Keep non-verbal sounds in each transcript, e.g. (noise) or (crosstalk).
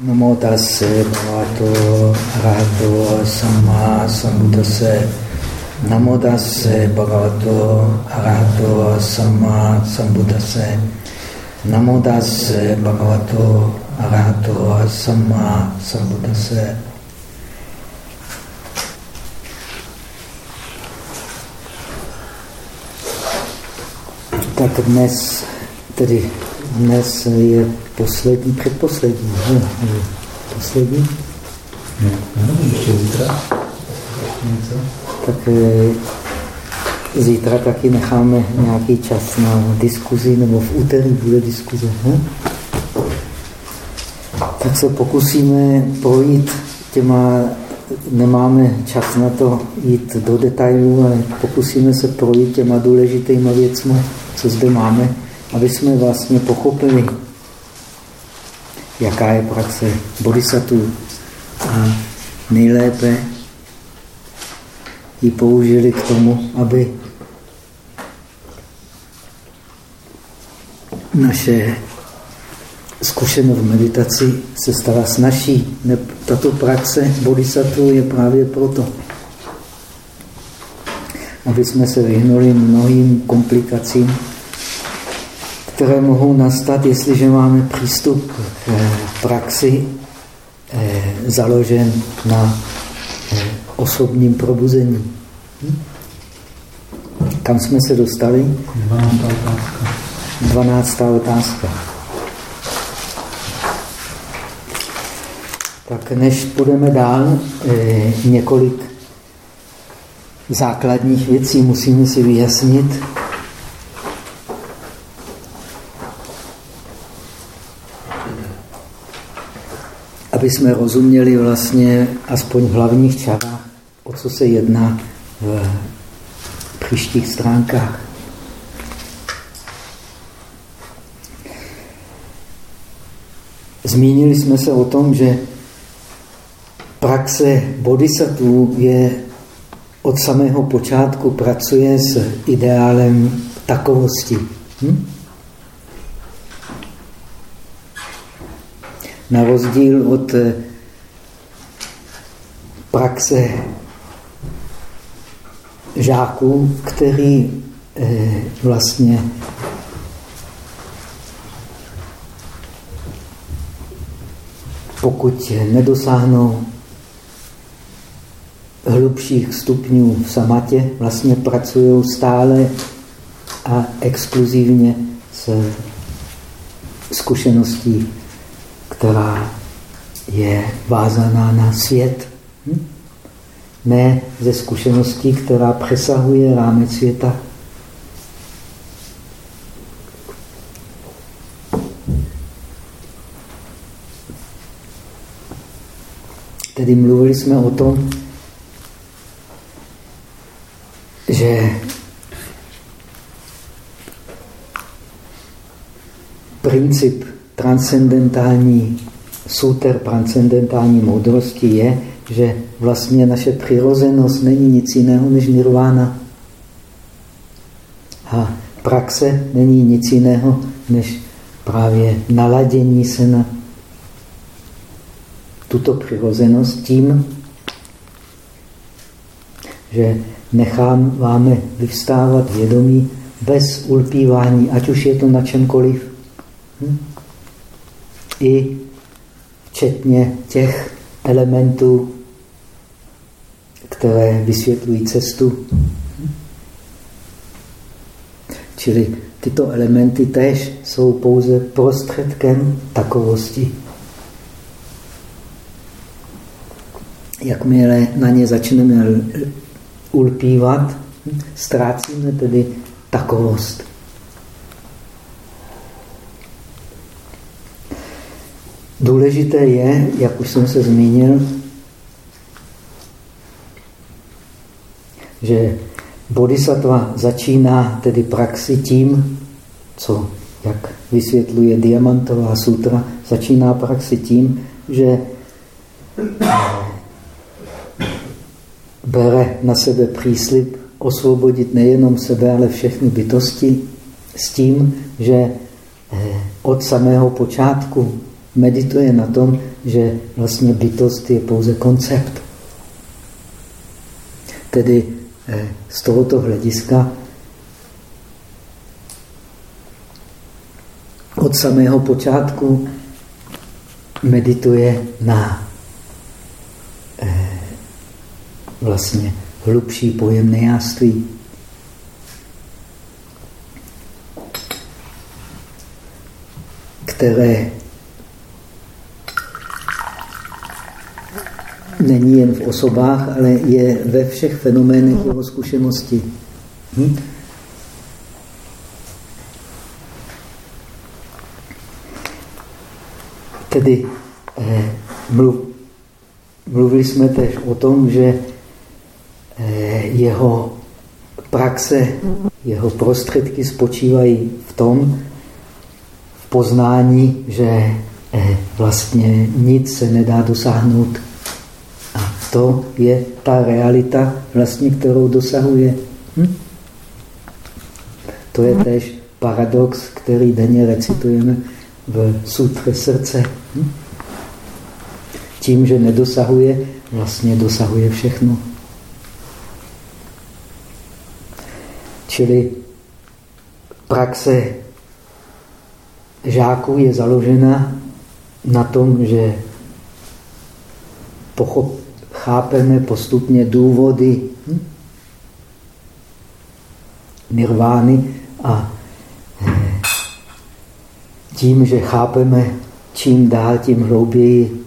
Namo tase bhagavato arahato samma sambuddhase. Namo tase bhagavato arahato samma sambuddhase. Namo tase bhagavato arahato samma sambuddhase. Tak dnes, tedy dnes je poslední, předposlední, ne? Poslední? Ne, no, ještě zítra. Tak e, zítra taky necháme nějaký čas na diskuzi, nebo v úterý bude diskuze. Ne? Tak se pokusíme projít těma, nemáme čas na to jít do detailů, ale pokusíme se projít těma důležitýma věcmi, co zde máme, aby jsme vlastně pochopili, jaká je praxe bodhisattva a nejlépe ji použili k tomu, aby naše zkušenost v meditaci se stala snažší. Tato praxe bodhisattva je právě proto, aby jsme se vyhnuli mnohým komplikacím, které mohou nastat, jestliže máme přístup k eh, praxi eh, založen na eh, osobním probuzení. Hm? Kam jsme se dostali? 12. otázka. 12. otázka. Tak než půjdeme dál, několik základních věcí musíme si vyjasnit, aby jsme rozuměli vlastně aspoň v hlavních čarách, o co se jedná v příštích stránkách. Zmínili jsme se o tom, že praxe bodhisattva je od samého počátku pracuje s ideálem takovosti. Hm? Na rozdíl od eh, praxe žáků, který eh, vlastně pokud nedosáhnou hlubších stupňů v samatě, vlastně pracují stále a exkluzivně s zkušeností která je vázaná na svět. Hm? Ne ze zkušeností, která přesahuje rámec světa. Tedy mluvili jsme o tom, že princip transcendentální súter transcendentální moudrosti je, že vlastně naše přirozenost není nic jiného než nirvána. A praxe není nic jiného než právě naladění se na tuto přirozenost tím, že necháváme vyvstávat vědomí bez ulpívání, ať už je to na čemkoliv. Hm? I včetně těch elementů, které vysvětlují cestu. Čili tyto elementy též jsou pouze prostředkem takovosti. Jakmile na ně začneme ulpívat, ztrácíme tedy takovost. Důležité je, jak už jsem se zmínil, že bodhisattva začíná tedy praxi tím, co, jak vysvětluje Diamantová sutra, začíná praxi tím, že bere na sebe příslip osvobodit nejenom sebe, ale všechny bytosti s tím, že eh, od samého počátku medituje na tom, že vlastně bytost je pouze koncept. Tedy eh, z tohoto hlediska od samého počátku medituje na eh, vlastně hlubší pojem nejáství. které není jen v osobách, ale je ve všech fenoménech jeho zkušenosti. Hm? Tedy eh, mluv, mluvili jsme tež o tom, že eh, jeho praxe, jeho prostředky spočívají v tom, v poznání, že eh, vlastně nic se nedá dosáhnout. To je ta realita, vlastně, kterou dosahuje. Hm? To je tež paradox, který denně recitujeme v sutře srdce. Hm? Tím, že nedosahuje, vlastně dosahuje všechno. Čili praxe žáků je založena na tom, že pochop, chápeme postupně důvody hm? nirvány a tím, že chápeme čím dál, tím hlouběji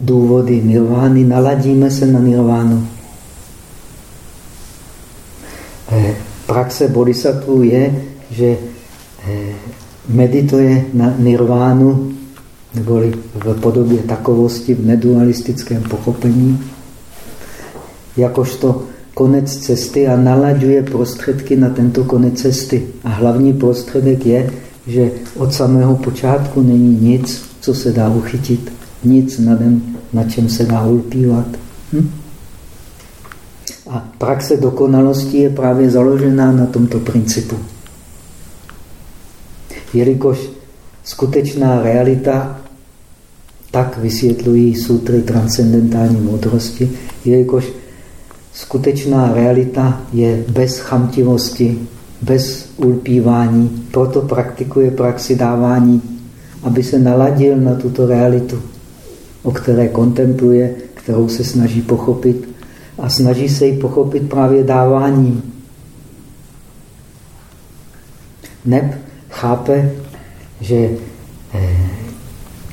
důvody nirvány, naladíme se na nirvánu. Eh, praxe bodhisattva je, že eh, medituje na nirvánu, neboli v podobě takovosti v nedualistickém pochopení, jakožto konec cesty a nalaďuje prostředky na tento konec cesty. A hlavní prostředek je, že od samého počátku není nic, co se dá uchytit, nic na, den, na čem se dá ulpívat. Hm? A praxe dokonalosti je právě založená na tomto principu. Jelikož skutečná realita, tak vysvětlují sutry transcendentální moudrosti, jelikož skutečná realita je bez chamtivosti, bez ulpívání. Proto praktikuje praxi dávání, aby se naladil na tuto realitu, o které kontempluje, kterou se snaží pochopit. A snaží se ji pochopit právě dáváním. Neb chápe, že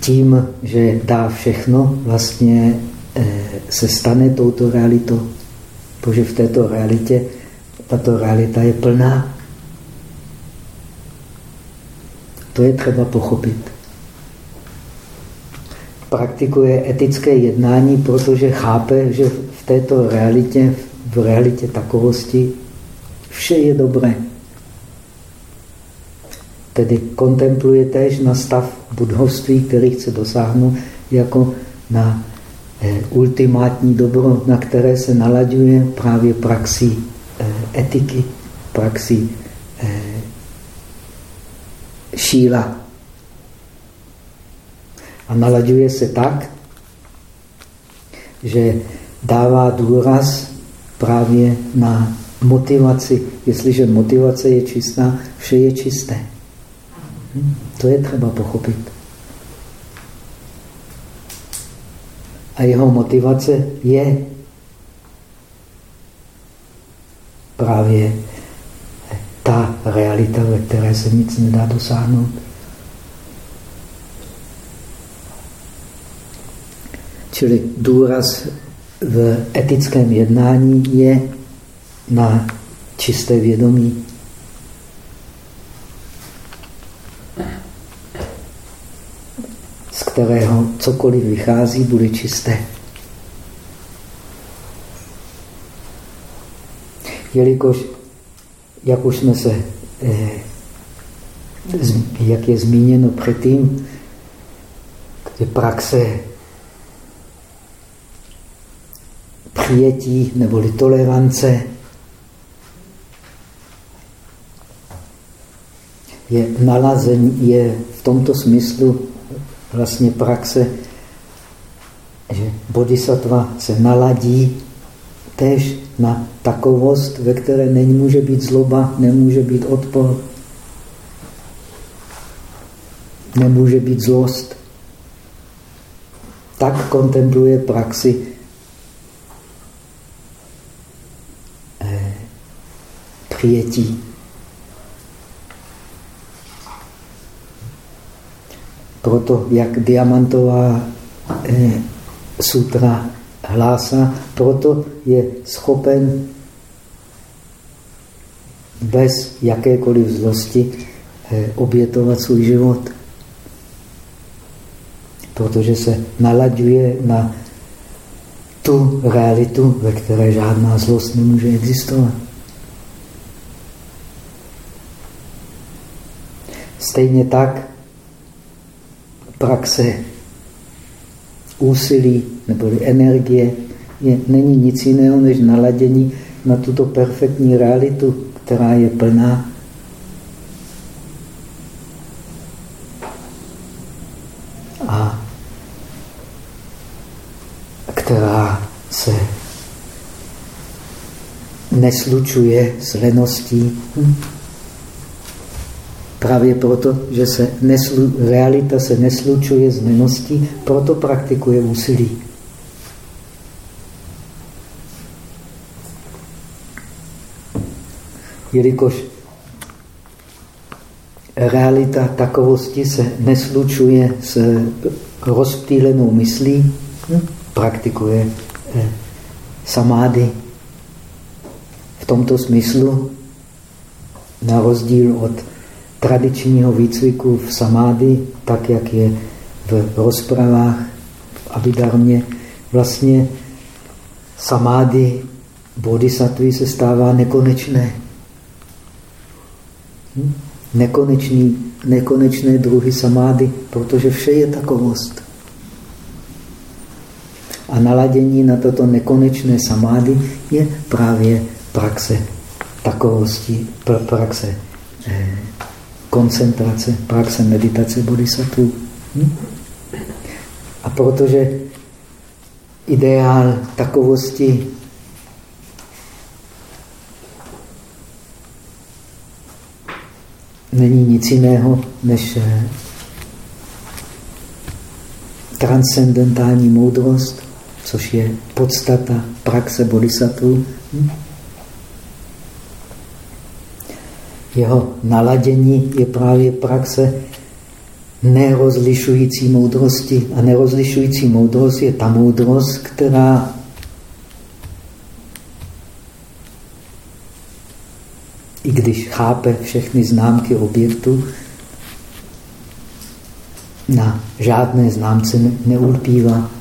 tím, že dá všechno, vlastně eh, se stane touto realitou. Protože v této realitě tato realita je plná. To je třeba pochopit. Praktikuje etické jednání, protože chápe, že v této realitě, v realitě takovosti, vše je dobré. Tedy kontempluje též na stav budhovství, který chce dosáhnout, jako na eh, ultimátní dobro, na které se nalaďuje právě praxí eh, etiky, praxí eh, šíla. A nalaďuje se tak, že dává důraz právě na motivaci. Jestliže motivace je čistá, vše je čisté. To je třeba pochopit. A jeho motivace je právě ta realita, ve které se nic nedá dosáhnout. Čili důraz v etickém jednání je na čisté vědomí. z kterého cokoliv vychází, bude čisté. Jelikož jak už jsme se, eh, jak je zmíněno předtím, je praxe přijetí neboli tolerance je nalazen, je v tomto smyslu vlastně praxe, že bodhisattva se naladí tež na takovost, ve které nemůže být zloba, nemůže být odpor, nemůže být zlost. Tak kontempluje praxi eh, přijetí. Proto, jak diamantová eh, sutra hlásá, proto je schopen bez jakékoliv zlosti eh, obětovat svůj život. Protože se nalaďuje na tu realitu, ve které žádná zlost nemůže existovat. Stejně tak praxe úsilí nebo energie je, není nic jiného než naladění na tuto perfektní realitu, která je plná a která se neslučuje s leností. Právě proto, že se neslu, realita se neslučuje s neností, proto praktikuje úsilí. Jelikož realita takovosti se neslučuje s rozptýlenou myslí, hm, praktikuje eh, samády. V tomto smyslu, na rozdíl od tradičního výcviku v samády, tak jak je v rozpravách v Abidarmě, vlastně samády bodhisattva se stává nekonečné. Hm? Nekonečný, nekonečné druhy samády, protože vše je takovost. A naladění na toto nekonečné samády je právě praxe takovosti, praxe eh, koncentrace, praxe meditace bodhisattva. Hm? A protože ideál takovosti není nic jiného než eh, transcendentální moudrost, což je podstata praxe bodhisattva. Hm? Jeho naladění je právě praxe nerozlišující moudrosti. A nerozlišující moudrost je ta moudrost, která i když chápe všechny známky objektu, na žádné známce neulpívá.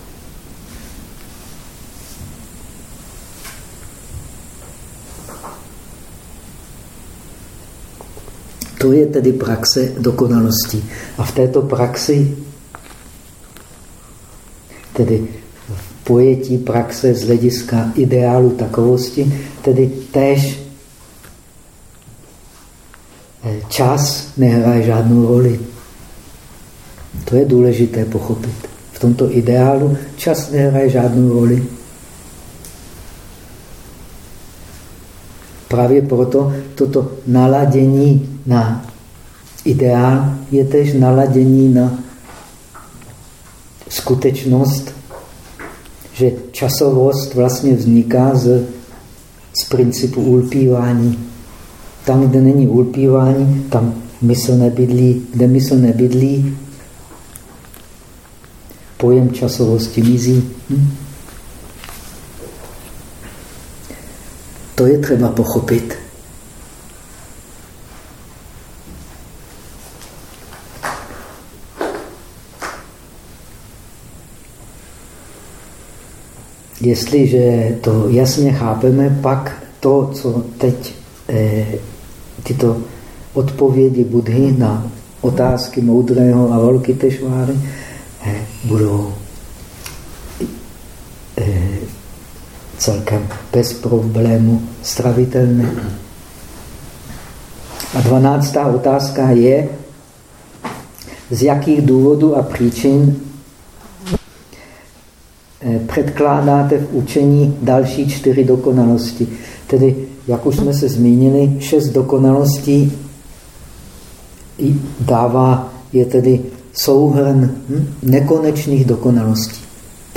To je tedy praxe dokonalosti. A v této praxi, tedy v pojetí praxe z hlediska ideálu takovosti, tedy též eh, čas nehraje žádnou roli. To je důležité pochopit. V tomto ideálu čas nehraje žádnou roli. Právě proto toto naladění na ideál je tež naladění na skutečnost, že časovost vlastně vzniká z, z principu ulpívání. Tam, kde není ulpívání, tam mysl nebydlí. Kde mysl nebydlí, pojem časovosti mizí. Hm? To je třeba pochopit. Jestliže to jasně chápeme, pak to, co teď eh, tyto odpovědi Budhy na otázky moudrého a velký tešváry eh, budou eh, celkem bez problému stravitelné. A dvanáctá otázka je, z jakých důvodů a příčin eh, předkládáte v učení další čtyři dokonalosti. Tedy, jak už jsme se zmínili, šest dokonalostí dává, je tedy souhrn hm, nekonečných dokonalostí.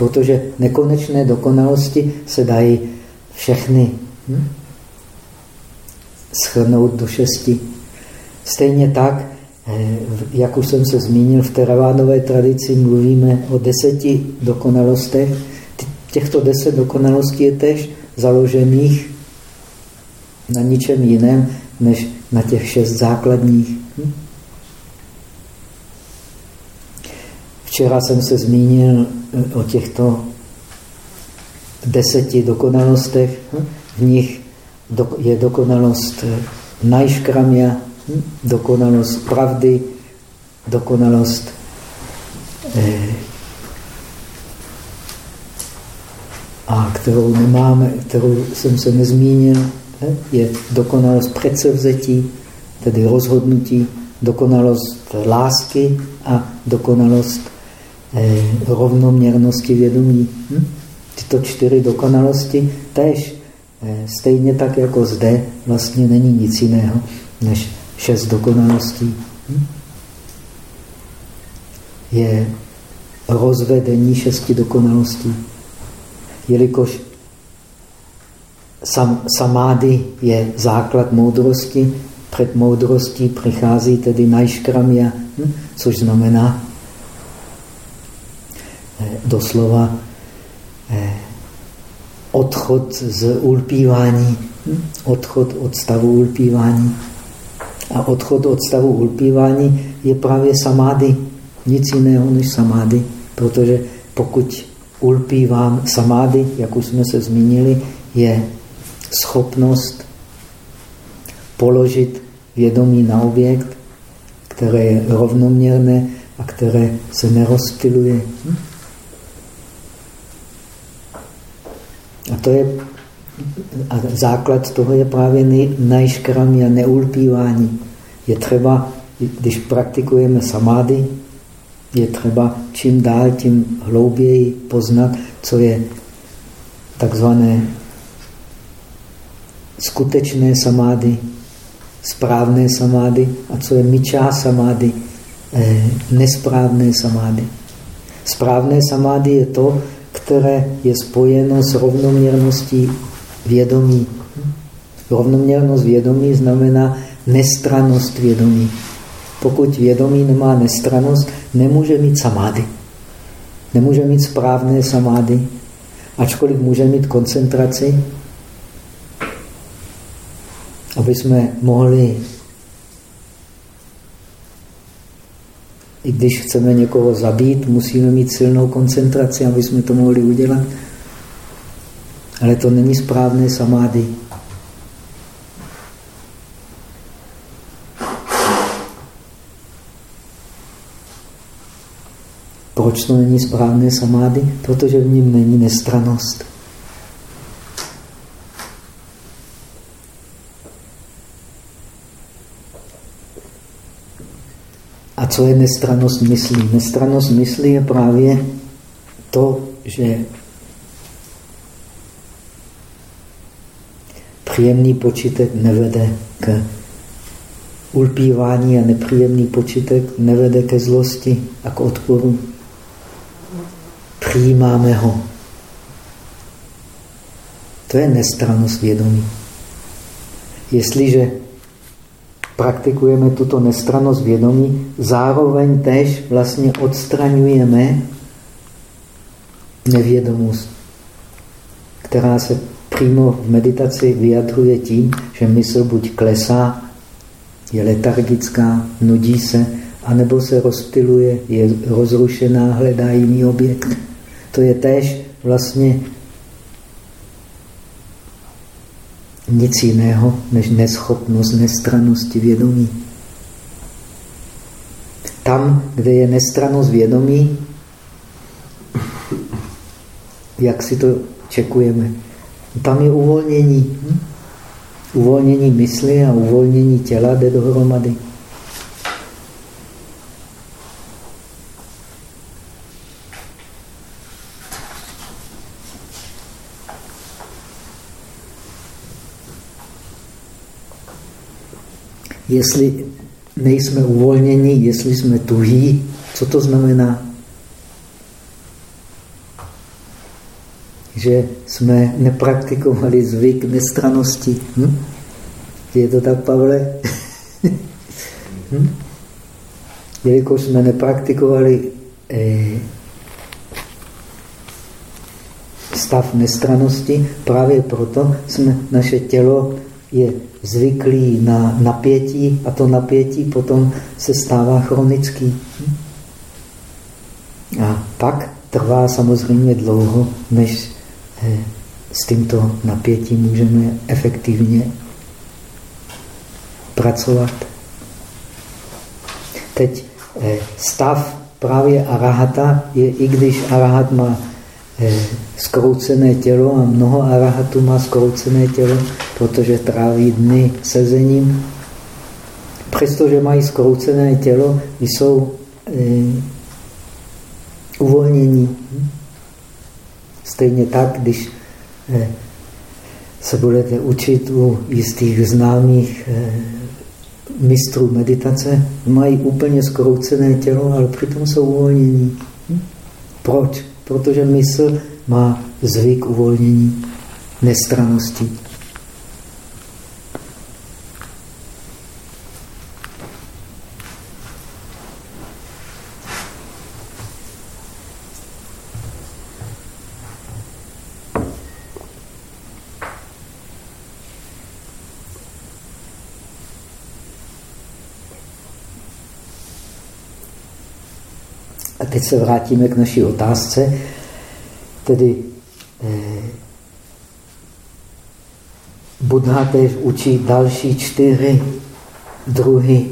Protože nekonečné dokonalosti se dají všechny hm, schrnout do šesti. Stejně tak, eh, jak už jsem se zmínil, v teravánové tradici mluvíme o deseti dokonalostech. Těchto deset dokonalostí je tež založených na ničem jiném, než na těch šest základních. Hm? Včera jsem se zmínil eh, o těchto deseti dokonalostech. Hm? V nich je dokonalost eh, najškramia, hm? dokonalost pravdy, dokonalost eh, a kterou nemáme, kterou jsem se nezmínil, je dokonalost předsevzetí, tedy rozhodnutí, dokonalost lásky a dokonalost rovnoměrnosti vědomí. Hm? Tyto čtyři dokonalosti tež eh, stejně tak jako zde vlastně není nic jiného než šest dokonalostí. Hm? Je rozvedení šesti dokonalostí. Jelikož sam, samády je základ moudrosti, před moudrostí přichází tedy najškramia, hm? což znamená eh, doslova eh, odchod z ulpívání, hm? odchod od stavu ulpívání. A odchod od stavu ulpívání je právě samády, nic jiného než samády, protože pokud ulpívám samády, jak už jsme se zmínili, je schopnost položit vědomí na objekt, které je rovnoměrné a které se nerozptiluje. A to je a základ toho je právě najškrami a neulpívání. Je třeba, když praktikujeme samády, je třeba čím dál, tím hlouběji poznat, co je takzvané skutečné samády, správné samády a co je myčá samády, eh, nesprávné samády. Správné samády je to, které je spojeno s rovnoměrností vědomí. Rovnoměrnost vědomí znamená nestranost vědomí. Pokud vědomí nemá nestranost, nemůže mít samády. Nemůže mít správné samády, ačkoliv může mít koncentraci, aby jsme mohli, i když chceme někoho zabít, musíme mít silnou koncentraci, aby jsme to mohli udělat. Ale to není správné samády. Proč to není správné samády? Protože v něm není nestranost. Co je nestranost myslí? Nestranost myslí je právě to, že příjemný počítek nevede k ulpívání a nepříjemný počítek nevede ke zlosti a k odporu. Přijímáme ho. To je nestranost vědomí. Jestliže praktikujeme tuto nestranost vědomí, zároveň tež vlastně odstraňujeme nevědomost, která se přímo v meditaci vyjadruje tím, že mysl buď klesá, je letargická, nudí se, anebo se rozptiluje, je rozrušená, hledá jiný objekt. To je též vlastně nic jiného než neschopnost nestranosti vědomí. Tam, kde je nestranost vědomí, jak si to čekujeme, tam je uvolnění. Uvolnění mysli a uvolnění těla jde dohromady. Jestli nejsme uvolněni, jestli jsme tuhý, co to znamená? Že jsme nepraktikovali zvyk nestranosti. Hm? Je to tak, Pavle? (laughs) hm? Jelikož jsme nepraktikovali eh, stav nestranosti, právě proto jsme, naše tělo je zvyklý na napětí a to napětí potom se stává chronický. A pak trvá samozřejmě dlouho, než eh, s tímto napětím můžeme efektivně pracovat. Teď eh, stav právě arahata je, i když arahat má skroucené tělo a mnoho arahatů má skroucené tělo, protože tráví dny sezením. Přestože mají skroucené tělo, jsou eh, uvolnění. Stejně tak, když eh, se budete učit u jistých známých eh, mistrů meditace, mají úplně skroucené tělo, ale přitom jsou uvolnění. Hm? Proč? Protože mysl má zvyk uvolnění nestranosti. Teď se vrátíme k naší otázce, tedy eh, Buddha tež učí další čtyři druhy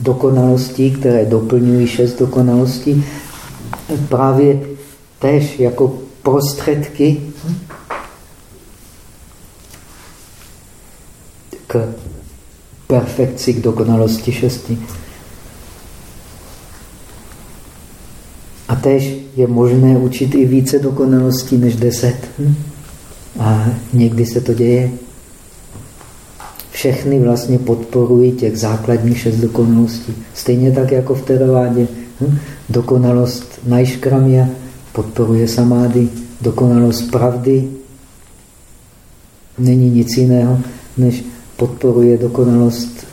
dokonalostí, které doplňují šest dokonalostí, právě tež jako prostředky k perfekci, k dokonalosti šesti. A tež je možné učit i více dokonalostí než deset. Hm? A někdy se to děje. Všechny vlastně podporují těch základních šest dokonalostí. Stejně tak jako v teravádě. Hm? Dokonalost najškramia podporuje samády. Dokonalost pravdy není nic jiného, než podporuje dokonalost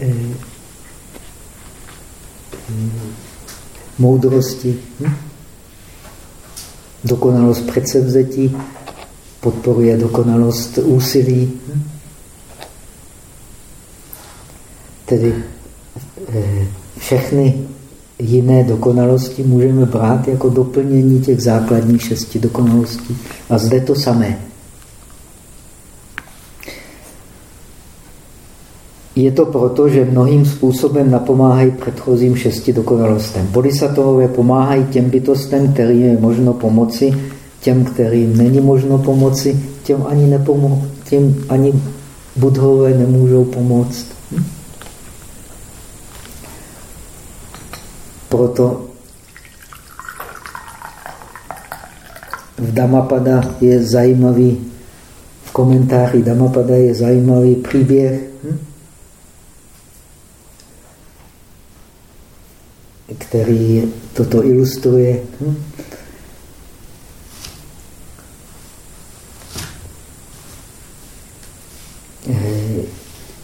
eh, moudrosti, hm? dokonalost předsevzetí, podporuje dokonalost úsilí. Hm? Tedy eh, všechny jiné dokonalosti můžeme brát jako doplnění těch základních šesti dokonalostí. A zde to samé. Je to proto, že mnohým způsobem napomáhají předchozím šesti dokonalostem. Bodhisattvové pomáhají těm bytostem, kterým je možno pomoci, těm, kterým není možno pomoci, těm ani, nepomo těm ani budhové nemůžou pomoct. Hm? Proto v Damapada je zajímavý, v komentáři Damapada je zajímavý příběh, hm? Který toto ilustruje. Hm? Eh,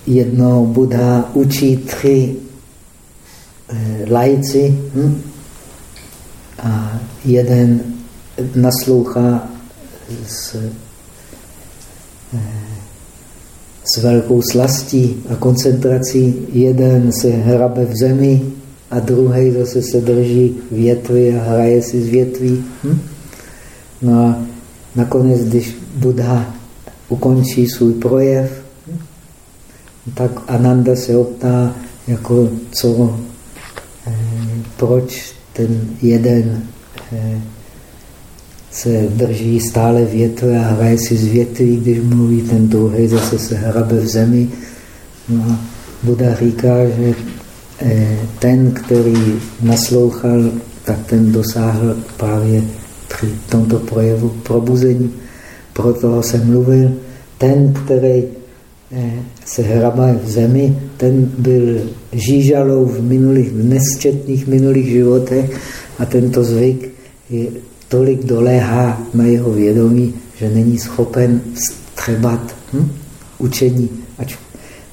jednou Buddha učí tři eh, lajci hm? a jeden naslouchá s, eh, s velkou slastí a koncentrací, jeden se hrabe v zemi, a druhý zase se drží větvy a hraje si z větví. Hm? No a nakonec, když Buddha ukončí svůj projev, hm? tak Ananda se optá, jako co, eh, proč ten jeden eh, se drží stále větve a hraje si z větví, když mluví, ten druhý zase se hrabe v zemi. No a Buddha říká, že ten, který naslouchal, tak ten dosáhl právě při tomto projevu probuzení. Proto jsem mluvil. Ten, který eh, se hrabe v zemi, ten byl žížalou v minulých, v nesčetných minulých životech a tento zvyk je, tolik doléhá na jeho vědomí, že není schopen střebat hm, učení. Ať,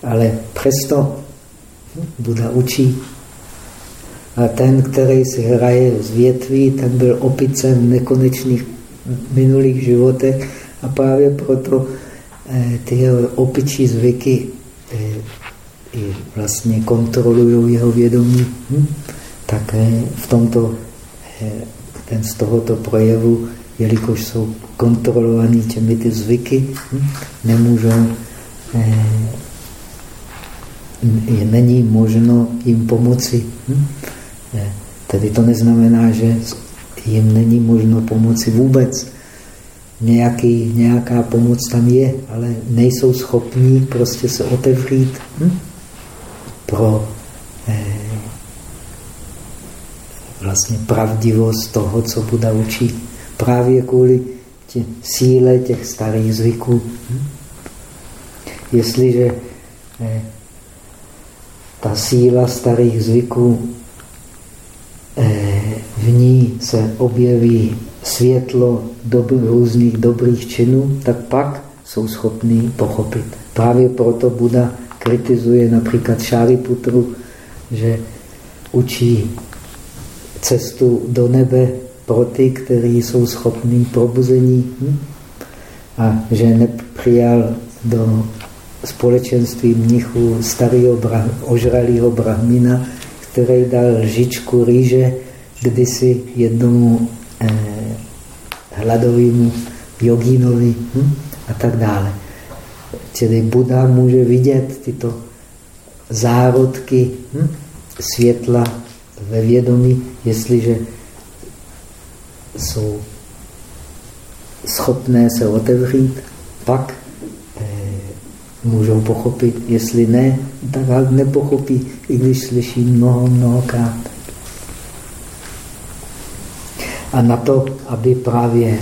ale přesto Buda učí. A ten, který si hraje z větví, ten byl opicem v nekonečných minulých životech a právě proto eh, ty opičí zvyky eh, vlastně kontrolují jeho vědomí. Hm? Tak eh, v tomto ten z tohoto projevu, jelikož jsou kontrolovaní těmi ty zvyky, hm? nemůžou, není možno jim pomoci. Hm? Tedy to neznamená, že jim není možno pomoci vůbec. Nějaký, nějaká pomoc tam je, ale nejsou schopní prostě se otevřít hm? pro eh, vlastně pravdivost toho, co Buda učí. Právě kvůli tě, síle těch starých zvyků. Hm? Jestliže eh, ta síla starých zvyků Eh, v ní se objeví světlo dobr, různých dobrých činů, tak pak jsou schopní pochopit. Právě proto Buda kritizuje například Šáriputru, že učí cestu do nebe pro ty, kteří jsou schopní probuzení hm? a že nepřijal do společenství mnichů starého ožralého brahmina, který dal lžičku rýže kdysi jednomu eh, hladovému jogínovi hm? a tak dále. Čili Buda může vidět tyto zárodky hm? světla ve vědomí, jestliže jsou schopné se otevřít, pak můžou pochopit. Jestli ne, tak nepochopí, i když slyší mnoho, mnohokrát. A na to, aby právě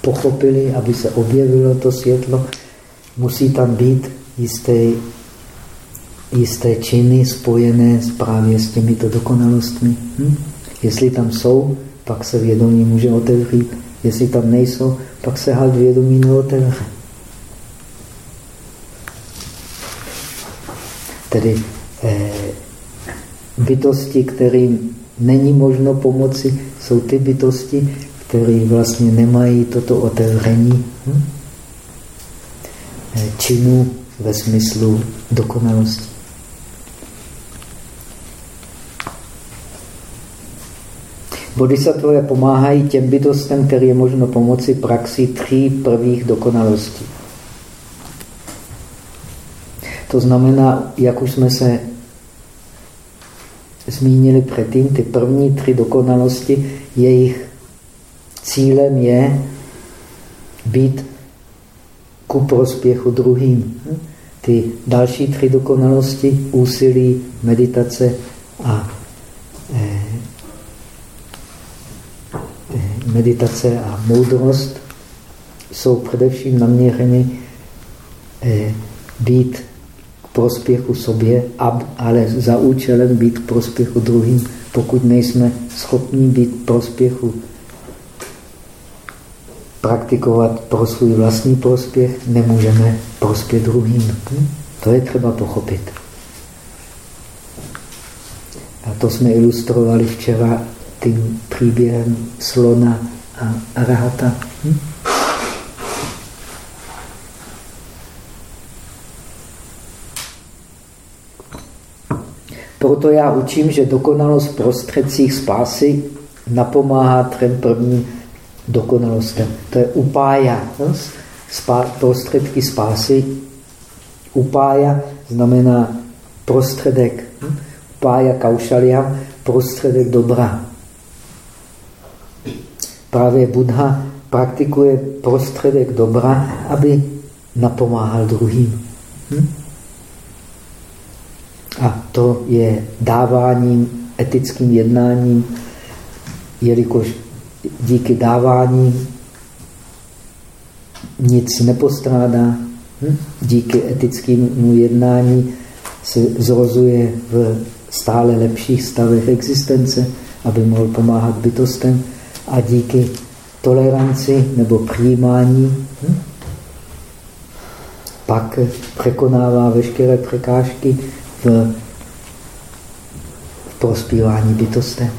pochopili, aby se objevilo to světlo, musí tam být jisté, jisté činy spojené právě s těmito dokonalostmi. Hm? Jestli tam jsou, pak se vědomí může otevřít. Jestli tam nejsou, pak se had vědomí neotevře. Tedy eh, bytosti, kterým není možno pomoci, jsou ty bytosti, které vlastně nemají toto otevření hm? Eh, činu ve smyslu dokonalosti. Bodhisattvové pomáhají těm bytostem, které je možno pomoci praxi tří prvých dokonalostí. To znamená, jak už jsme se zmínili předtím, ty první tři dokonalosti, jejich cílem je být ku prospěchu druhým. Ty další tři dokonalosti, úsilí, meditace a eh, eh, meditace a moudrost jsou především naměřeny eh, být prospěchu sobě, ale za účelem být prospěchu druhým. Pokud nejsme schopni být prospěchu praktikovat pro svůj vlastní prospěch, nemůžeme prospět druhým. Hm? To je třeba pochopit. A to jsme ilustrovali včera tím příběhem slona a arahata. Hm? Proto já učím, že dokonalost v prostředcích spásy napomáhá třem prvním dokonalostem. To je upája. prostředky spásy. Upája znamená prostředek. Upája kaušalia, prostředek dobra. Právě Buddha praktikuje prostředek dobra, aby napomáhal druhým. Hm? A to je dáváním, etickým jednáním, jelikož díky dávání nic nepostrádá, Hm? Díky etickému jednání se zrozuje v stále lepších stavech existence, aby mohl pomáhat bytostem a díky toleranci nebo přijímání hm? pak překonává veškeré překážky v, prospívání bytostem.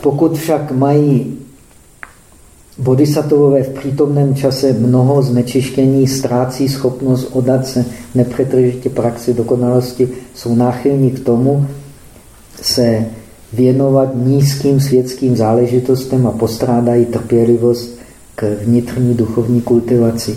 Pokud však mají bodhisattvové v přítomném čase mnoho znečištění, ztrácí schopnost odat se nepřetržitě praxi dokonalosti, jsou náchylní k tomu se věnovat nízkým světským záležitostem a postrádají trpělivost k vnitřní duchovní kultivaci.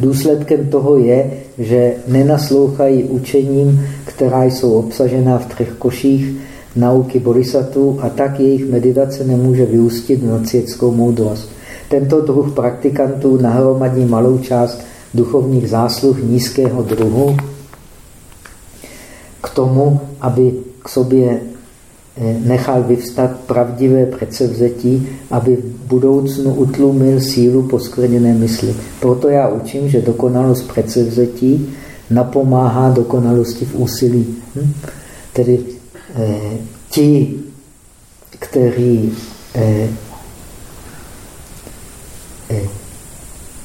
Důsledkem toho je, že nenaslouchají učením, která jsou obsažená v třech koších, nauky bodhisattvů a tak jejich meditace nemůže vyústit v světskou moudrost. Tento druh praktikantů nahromadí malou část duchovních zásluh nízkého druhu k tomu, aby k sobě eh, nechal vyvstat pravdivé předsevzetí, aby v budoucnu utlumil sílu poskvrněné mysli. Proto já učím, že dokonalost předsevzetí napomáhá dokonalosti v úsilí. Hm? Tedy Eh, ti, kteří eh, eh,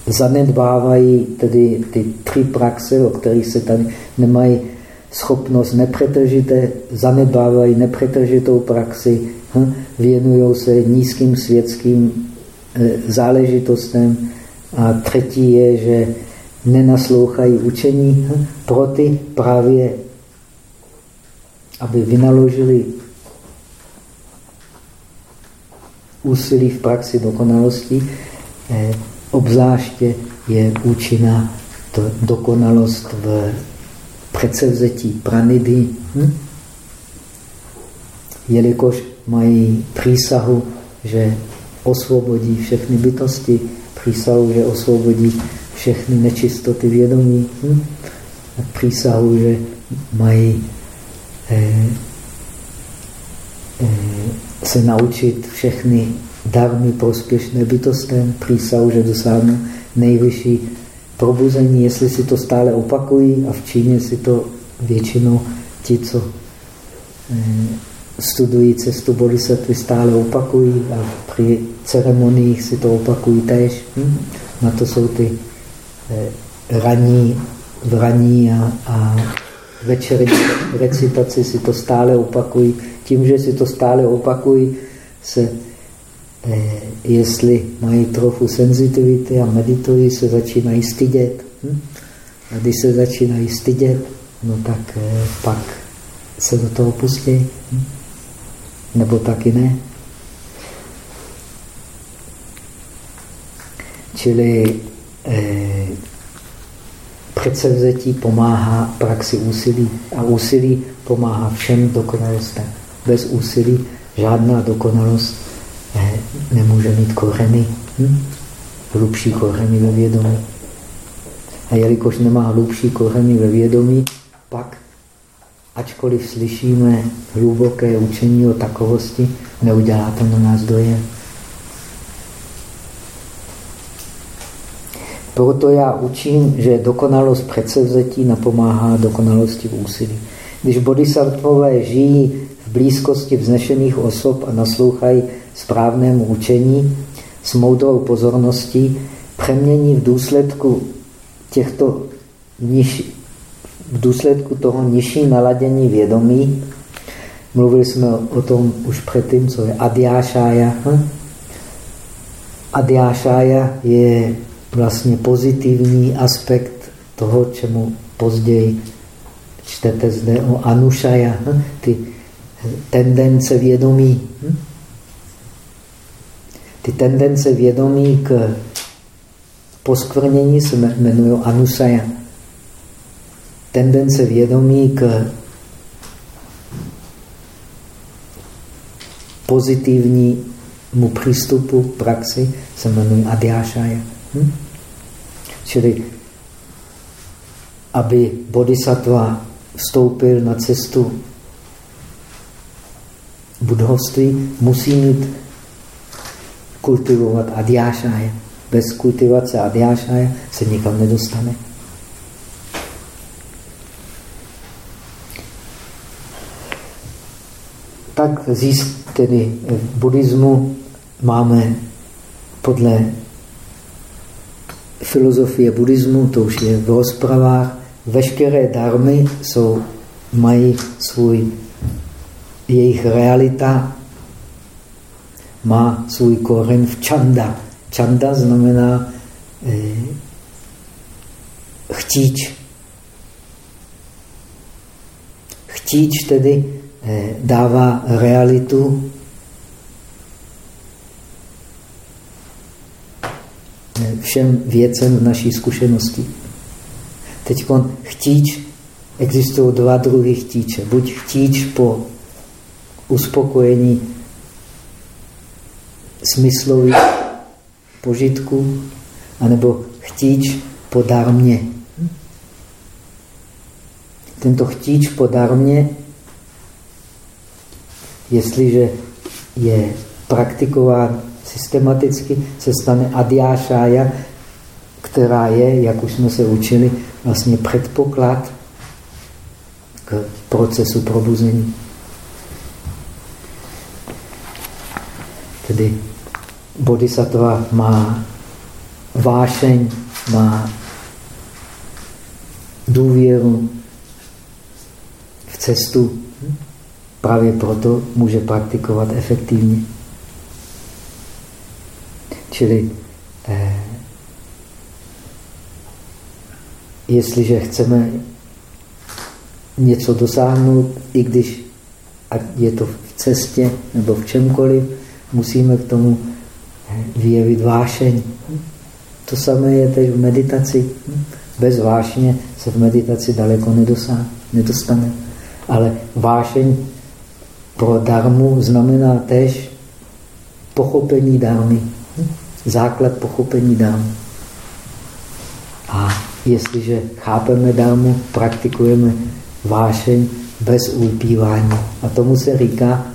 zanedbávají tedy ty tři praxe, o kterých se tady nemají schopnost nepřetržité, zanedbávají nepřetržitou praxi, hm, věnují se nízkým světským záležitostem. A třetí je, že nenaslouchají učení, hm, pro ty právě aby vynaložili úsilí v praxi dokonalosti, eh, obzvláště je účinná dokonalost v předsevzetí pranidy, hm? jelikož mají přísahu, že osvobodí všechny bytosti, přísahu, že osvobodí všechny nečistoty vědomí, hm? přísahu, že mají Eh, eh, se naučit všechny darmy prospěšné bytostem, přísahu, že dosáhnu nejvyšší probuzení, jestli si to stále opakují a v Číně si to většinou ti, co eh, studují cestu bodhisattva, stále opakují a při ceremoniích si to opakují též. Hm? Na to jsou ty raní, vraní a, a večerní recitaci si to stále opakují. Tím, že si to stále opakují, se, eh, jestli mají trochu senzitivity a meditují, se začínají stydět. Hm? A když se začínají stydět, no tak eh, pak se do toho pustí. Hm? Nebo taky ne. Čili eh, předsevzetí pomáhá praxi úsilí a úsilí pomáhá všem dokonalostem. Bez úsilí žádná dokonalost eh, nemůže mít kořeny, hm? hlubší kořeny ve vědomí. A jelikož nemá hlubší kořeny ve vědomí, pak, ačkoliv slyšíme hluboké učení o takovosti, neudělá to na nás dojem. Proto já učím, že dokonalost předsevzetí napomáhá dokonalosti v úsilí. Když bodhisattvové žijí v blízkosti vznešených osob a naslouchají správnému učení s moudrou pozorností, přemění v důsledku těchto niž, v důsledku toho nižší naladění vědomí. Mluvili jsme o tom už předtím, co je adiášája. Hm? Je vlastně pozitivní aspekt toho, čemu později čtete zde o Anušaja, hm? ty tendence vědomí. Hm? Ty tendence vědomí k poskvrnění se jmenují Anusaja. Tendence vědomí k pozitivnímu přístupu praxi se jmenují Adhyášaja. Hm? Čili aby bodhisattva vstoupil na cestu budovství musí mít kultivovat adhyášáje. Bez kultivace adhyášáje se nikam nedostane. Tak získ, tedy v buddhismu máme podle filozofie buddhismu, to už je v rozpravách, veškeré darmy jsou, mají svůj, jejich realita má svůj koren v čanda. Čanda znamená eh, chtíč. Chtíč tedy eh, dává realitu všem věcem v naší zkušenosti. Teď chtíč, existují dva druhy chtíče. Buď chtíč po uspokojení smyslových požitků, anebo chtíč po darmě. Tento chtíč po darmě, jestliže je praktikován systematicky, se stane adiášája, která je, jak už jsme se učili, vlastně předpoklad k procesu probuzení. Tedy bodhisattva má vášeň, má důvěru v cestu. Právě proto může praktikovat efektivně. Čili eh, jestliže chceme něco dosáhnout, i když ať je to v cestě nebo v čemkoliv, musíme k tomu vyjevit vášeň. To samé je teď v meditaci. Bez vášně se v meditaci daleko nedostane. Ale vášeň pro darmu znamená tež pochopení darmy základ pochopení dámu. A jestliže chápeme dámu, praktikujeme vášeň bez ulpívání. A tomu se říká,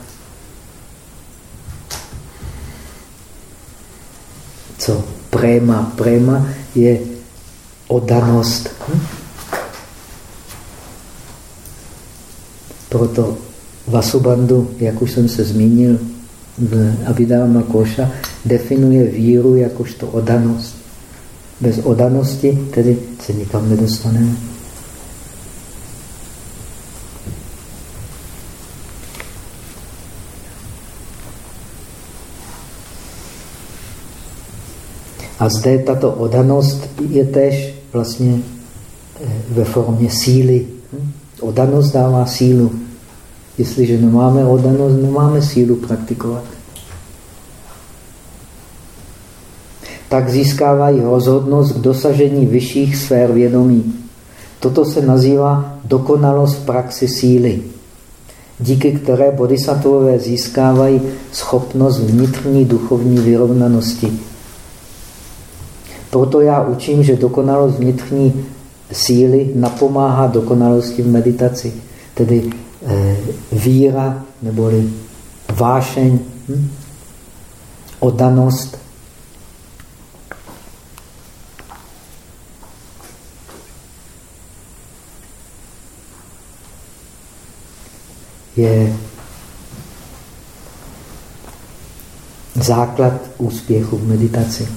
co? Préma. Préma je odanost. Hm? Proto Vasubandhu, jak už jsem se zmínil, v Abhidharma Koša definuje víru jakožto odanost. Bez odanosti tedy se nikam nedostaneme. A zde tato odanost je tež vlastně eh, ve formě síly. Hm? Odanost dává sílu. Jestliže nemáme oddanost, nemáme sílu praktikovat. Tak získávají rozhodnost k dosažení vyšších sfér vědomí. Toto se nazývá dokonalost praxi síly, díky které bodhisattvové získávají schopnost vnitřní duchovní vyrovnanosti. Proto já učím, že dokonalost vnitřní síly napomáhá dokonalosti v meditaci. Tedy Eh, víra neboli vášeň, hm? odanost. je základ úspěchu v meditaci.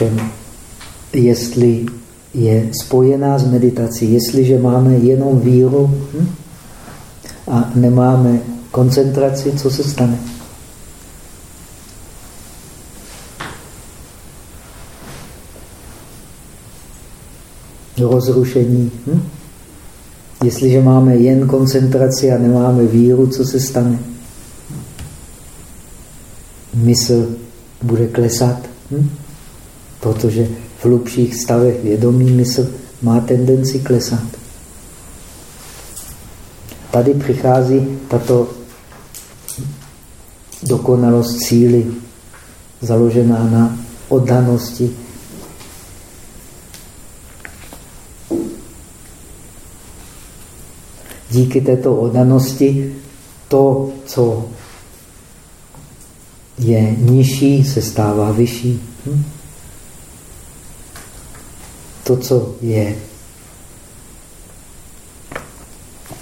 Ovšem, jestli je spojená s meditací, jestliže máme jenom víru hm, a nemáme koncentraci, co se stane? Rozrušení. Hm? Jestliže máme jen koncentraci a nemáme víru, co se stane? Mysl bude klesat. Hm? Protože v hlubších stavech vědomí mysl má tendenci klesat. Tady přichází tato dokonalost cíly, založená na oddanosti. Díky této oddanosti to, co je nižší, se stává vyšší. Hm? To, co je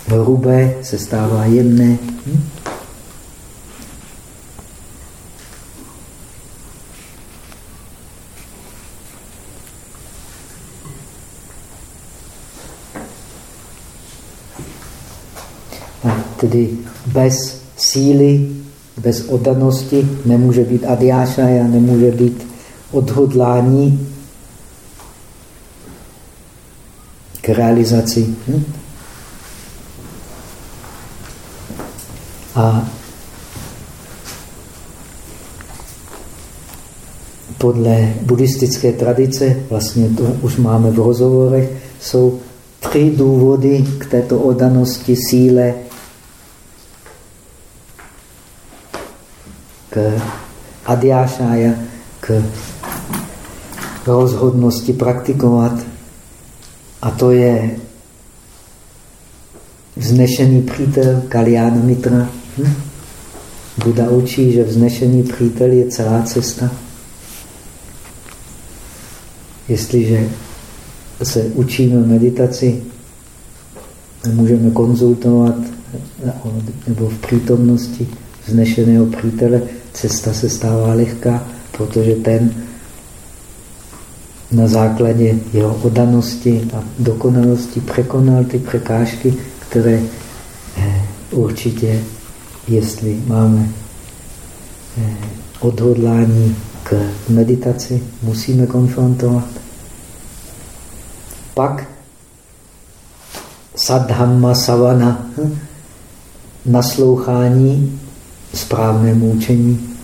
hrubé, se stává jemné. Hm? tedy bez síly, bez oddanosti nemůže být adiášaja, nemůže být odhodlání realizaci. Hm? A podle buddhistické tradice, vlastně to už máme v rozhovorech, jsou tři důvody k této oddanosti, síle, k adiášája, k rozhodnosti praktikovat. A to je vznešený přítel Kalyána Mitra. Hm? Buda učí, že vznešený přítel je celá cesta. Jestliže se učíme meditaci, můžeme konzultovat nebo v přítomnosti vznešeného přítele, cesta se stává lehká, protože ten na základě jeho odanosti a dokonalosti překonal ty překážky, které eh, určitě, jestli máme eh, odhodlání k meditaci, musíme konfrontovat. Pak sadhamma savana, hm? naslouchání správnému učení.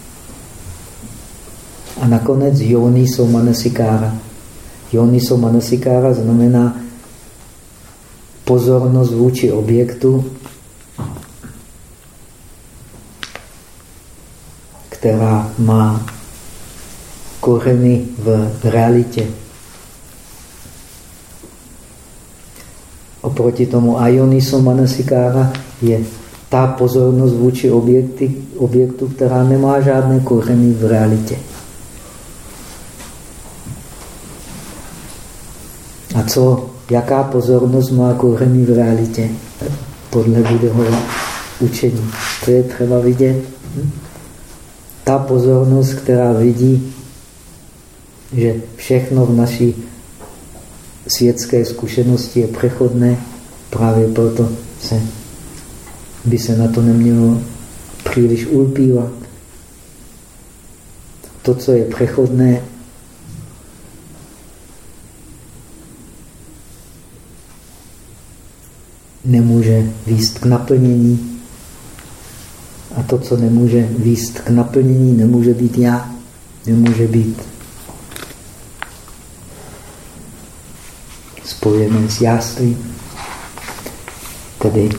A nakonec joni jsou manasikára. Joni jsou manasikára znamená pozornost vůči objektu, která má kořeny v realitě. Oproti tomu Ayoniso Manasikára je ta pozornost vůči objekty, objektu, která nemá žádné kořeny v realitě. Co, jaká pozornost má kořeny v realitě? Podle Buddhého učení. To je třeba vidět. Hm? Ta pozornost, která vidí, že všechno v naší světské zkušenosti je přechodné, právě proto se by se na to nemělo příliš ulpívat. To, co je přechodné, nemůže výst k naplnění. A to, co nemůže výst k naplnění, nemůže být já, nemůže být spojené s jáství. Tedy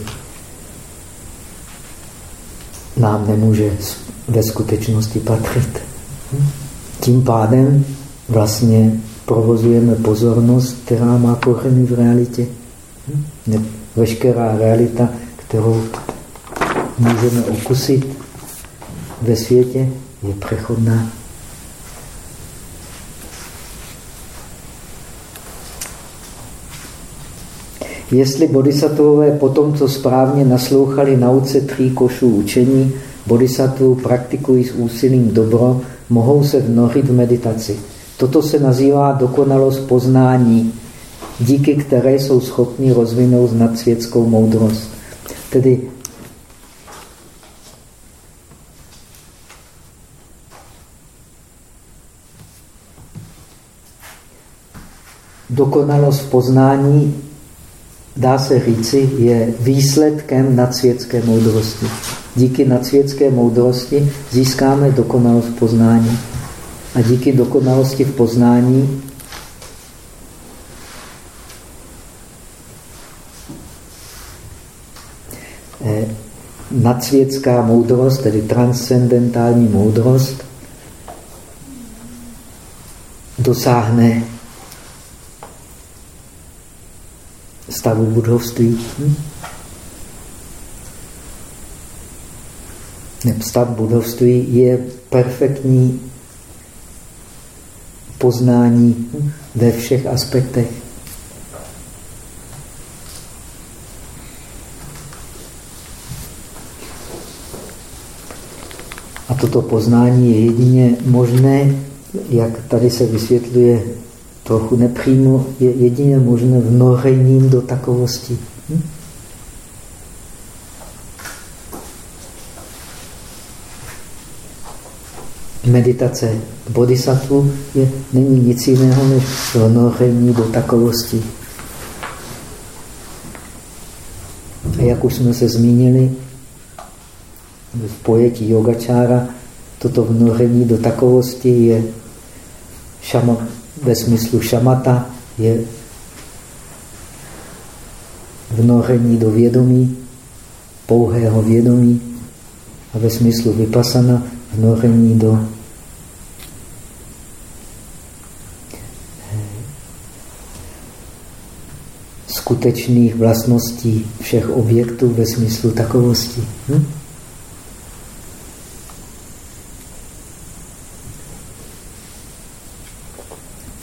nám nemůže ve skutečnosti patřit. Tím pádem vlastně provozujeme pozornost, která má kořeny v realitě. Veškerá realita, kterou můžeme okusit ve světě, je přechodná. Jestli bodhisattvové potom, co správně naslouchali nauce tří košů učení, bodhisattvů praktikují s úsilím dobro, mohou se vnořit v meditaci. Toto se nazývá dokonalost poznání, díky které jsou schopni rozvinout nadsvětskou moudrost. Tedy dokonalost poznání dá se říci, je výsledkem nadsvětské moudrosti. Díky nadsvětské moudrosti získáme dokonalost poznání. A díky dokonalosti v poznání Eh, nadsvětská moudrost, tedy transcendentální moudrost, dosáhne stavu budovství. Hm? Stav budovství je perfektní poznání ve všech aspektech. Toto poznání je jedině možné, jak tady se vysvětluje trochu nepřímo, je jedině možné vnořením do takovosti. Hm? Meditace bodhisattva je, není nic jiného než vnoření do takovosti. A jak už jsme se zmínili, v pojetí yogačára toto vnoření do takovosti je šama, ve smyslu šamata, je vnoření do vědomí, pouhého vědomí a ve smyslu vypasana vnoření do skutečných vlastností všech objektů ve smyslu takovosti. Hm?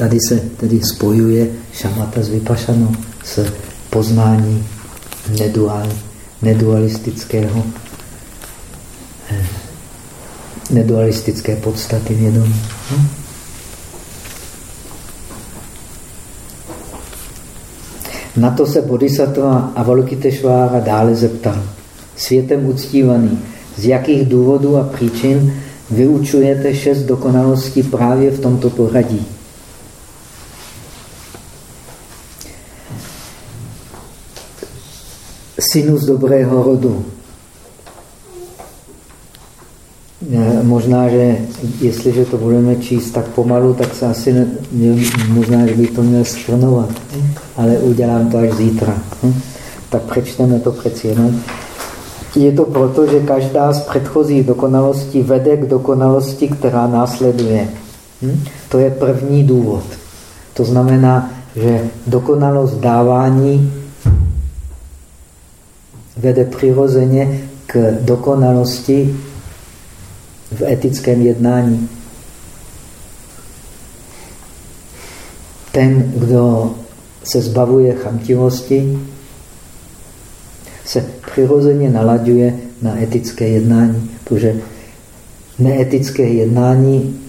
Tady se tedy spojuje šamata s vypašanou, s poznání nedual, nedualistického, eh, nedualistické podstaty vědomí. Hm? Na to se Bodhisattva Avalokiteshvára dále zeptal. Světem uctívaný, z jakých důvodů a příčin vyučujete šest dokonalostí právě v tomto poradí? Synus dobrého rodu. Možná, že jestliže to budeme číst tak pomalu, tak se asi ne, možná, že bych to měl strnovat, ale udělám to až zítra. Hm? Tak přečteme to přeci jenom. Je to proto, že každá z předchozích dokonalostí vede k dokonalosti, která následuje. Hm? To je první důvod. To znamená, že dokonalost dávání vede přirozeně k dokonalosti v etickém jednání. Ten, kdo se zbavuje chamtivosti, se přirozeně nalaďuje na etické jednání, protože neetické jednání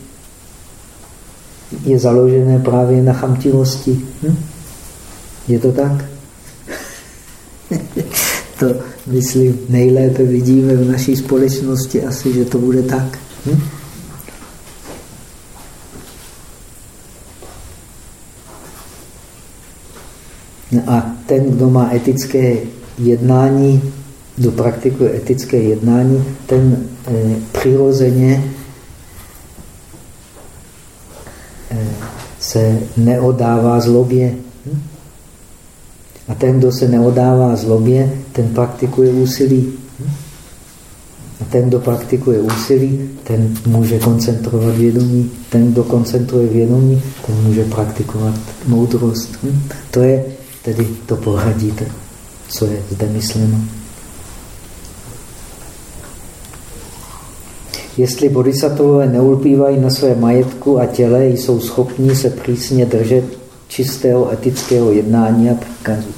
je založené právě na chamtivosti. Hm? Je to tak? (laughs) to, myslím, nejlépe vidíme v naší společnosti asi, že to bude tak. Hm? No a ten, kdo má etické jednání, kdo praktikuje etické jednání, ten eh, přirozeně eh, se neodává zlobě. Hm? A ten, kdo se neodává zlobě, ten praktikuje úsilí. A ten, kdo praktikuje úsilí, ten může koncentrovat vědomí. Ten, kdo koncentruje vědomí, ten může praktikovat moudrost. Hm? To je tedy to poradí, co je zde myšleno. Jestli bodhisattvové neulpívají na své majetku a těle, jsou schopni se přísně držet čistého etického jednání a příkazu.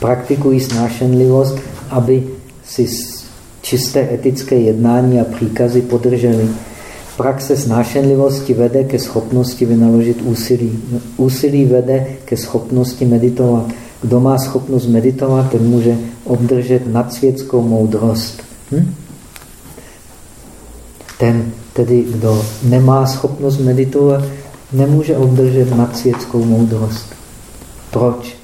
Praktikují snášenlivost, aby si čisté etické jednání a příkazy podrželi. Praxe snášenlivosti vede ke schopnosti vynaložit úsilí. Úsilí vede ke schopnosti meditovat. Kdo má schopnost meditovat, ten může obdržet nadsvětskou moudrost. Hm? Ten, tedy kdo nemá schopnost meditovat, nemůže obdržet nadsvětskou moudrost. Proč?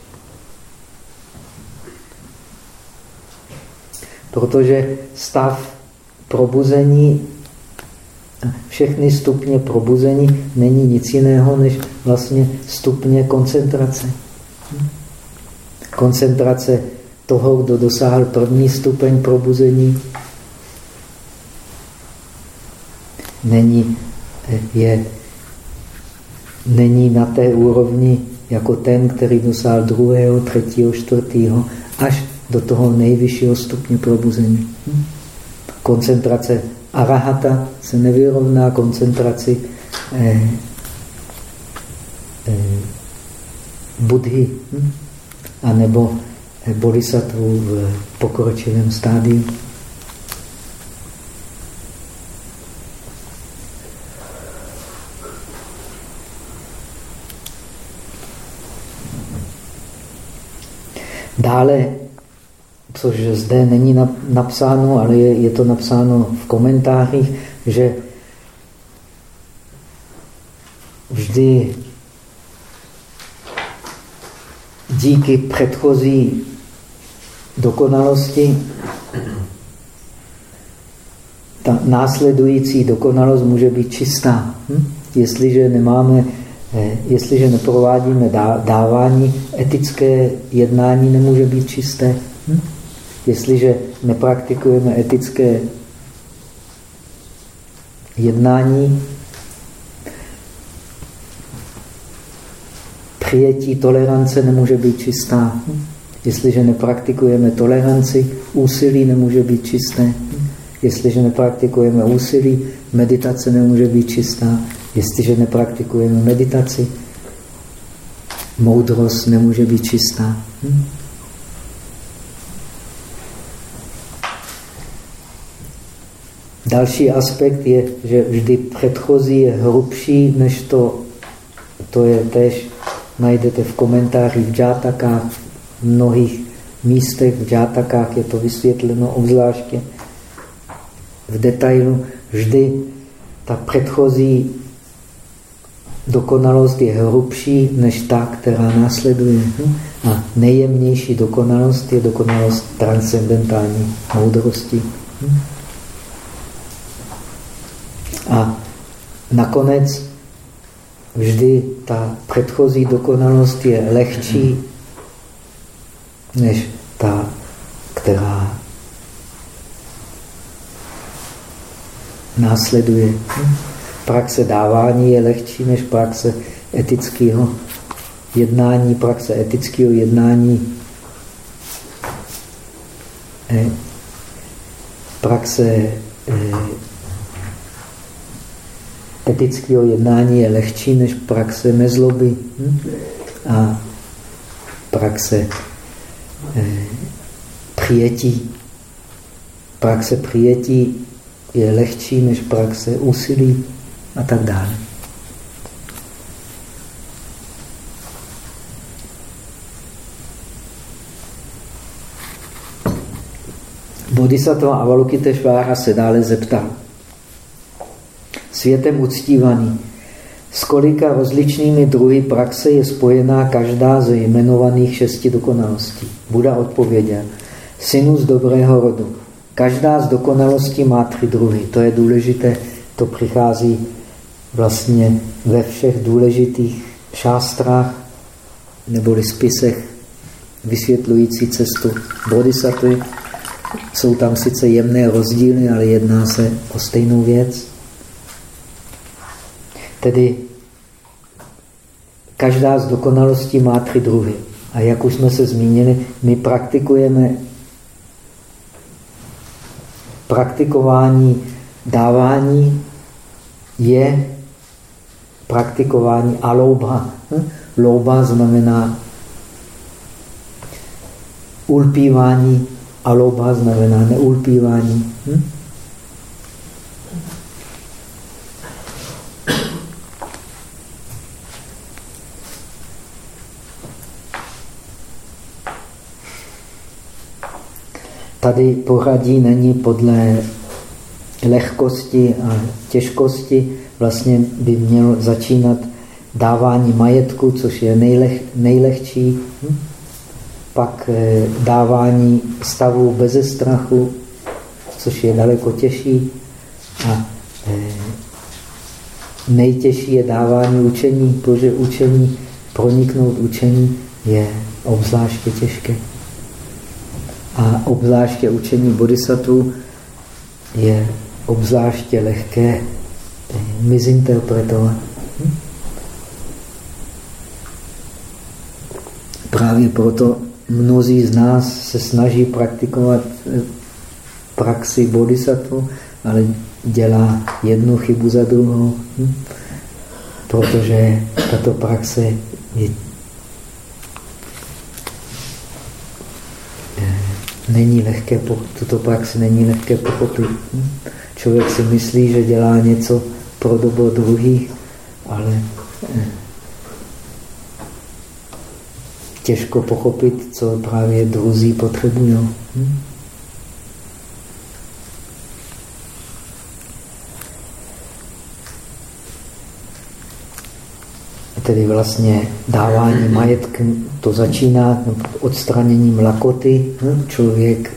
Protože stav probuzení, všechny stupně probuzení není nic jiného než vlastně stupně koncentrace. Koncentrace toho, kdo dosáhl první stupeň probuzení, není, je není na té úrovni jako ten, který dosáhl druhého, třetího, čtvrtého, až do toho nejvyššího stupně probuzení. Hm? koncentrace arahata se nevyrovná koncentraci eh, eh, Budhy hm? a nebo bodhisattva v pokročilém stádiu. Dále, což zde není napsáno, ale je, je to napsáno v komentářích, že vždy díky předchozí dokonalosti ta následující dokonalost může být čistá. Hm? Jestliže nemáme jestliže neprovádíme dávání, etické jednání nemůže být čisté. Hm? Jestliže nepraktikujeme etické jednání, přijetí tolerance nemůže být čistá. Hm? Jestliže nepraktikujeme toleranci, úsilí nemůže být čisté. Hm? Jestliže nepraktikujeme úsilí, meditace nemůže být čistá. Jestliže nepraktikujeme meditaci, moudrost nemůže být čistá. Hm? Další aspekt je, že vždy předchozí je hrubší, než to, to je tež, najdete v komentářích v džátakách, v mnohých místech v džátakách je to vysvětleno obzvláště v detailu. Vždy ta předchozí dokonalost je hrubší než ta, která následuje. A nejjemnější dokonalost je dokonalost transcendentální moudrosti. A nakonec vždy ta předchozí dokonalost je lehčí než ta, která následuje. Praxe dávání je lehčí než praxe etického jednání, praxe etického jednání. Praxe eh, etického jednání je lehčí než praxe nezloby hm? a praxe eh, přijetí. Praxe přijetí je lehčí než praxe úsilí a tak dále. Bodhisattva Avalokiteshvára se dále zeptal. Světem uctívaný, s kolika rozličnými druhy praxe je spojená každá ze jmenovaných šesti dokonalostí? Buda odpověděl, synu z dobrého rodu. Každá z dokonalostí má tři druhy. To je důležité, to přichází vlastně ve všech důležitých šástrách neboli spisech vysvětlující cestu bodhisattvy. Jsou tam sice jemné rozdíly, ale jedná se o stejnou věc. Tedy každá z dokonalostí má tři druhy. A jak už jsme se zmínili, my praktikujeme praktikování dávání je praktikování aloba. Hm? Loba znamená ulpívání, aloba znamená neulpívání. Tady poradí není podle lehkosti a těžkosti, vlastně by měl začínat dávání majetku, což je nejleh, nejlehčí, hm? pak eh, dávání stavu beze strachu, což je daleko těžší a eh, nejtěžší je dávání učení, protože učení, proniknout učení je obzvláště těžké. A obzvláště učení bodhisattva je obzvláště lehké mizinterpretovat. Hm? Právě proto mnozí z nás se snaží praktikovat eh, praxi bodhisattva, ale dělá jednu chybu za druhou, hm? protože tato praxe je, není lehké, tuto praxi není lehké pochopit. Hm? Člověk si myslí, že dělá něco pro dobro druhých, ale eh, těžko pochopit, co právě druzí potřebují. Tedy vlastně dávání majetku, to začíná odstraněním lakoty. Hm? Člověk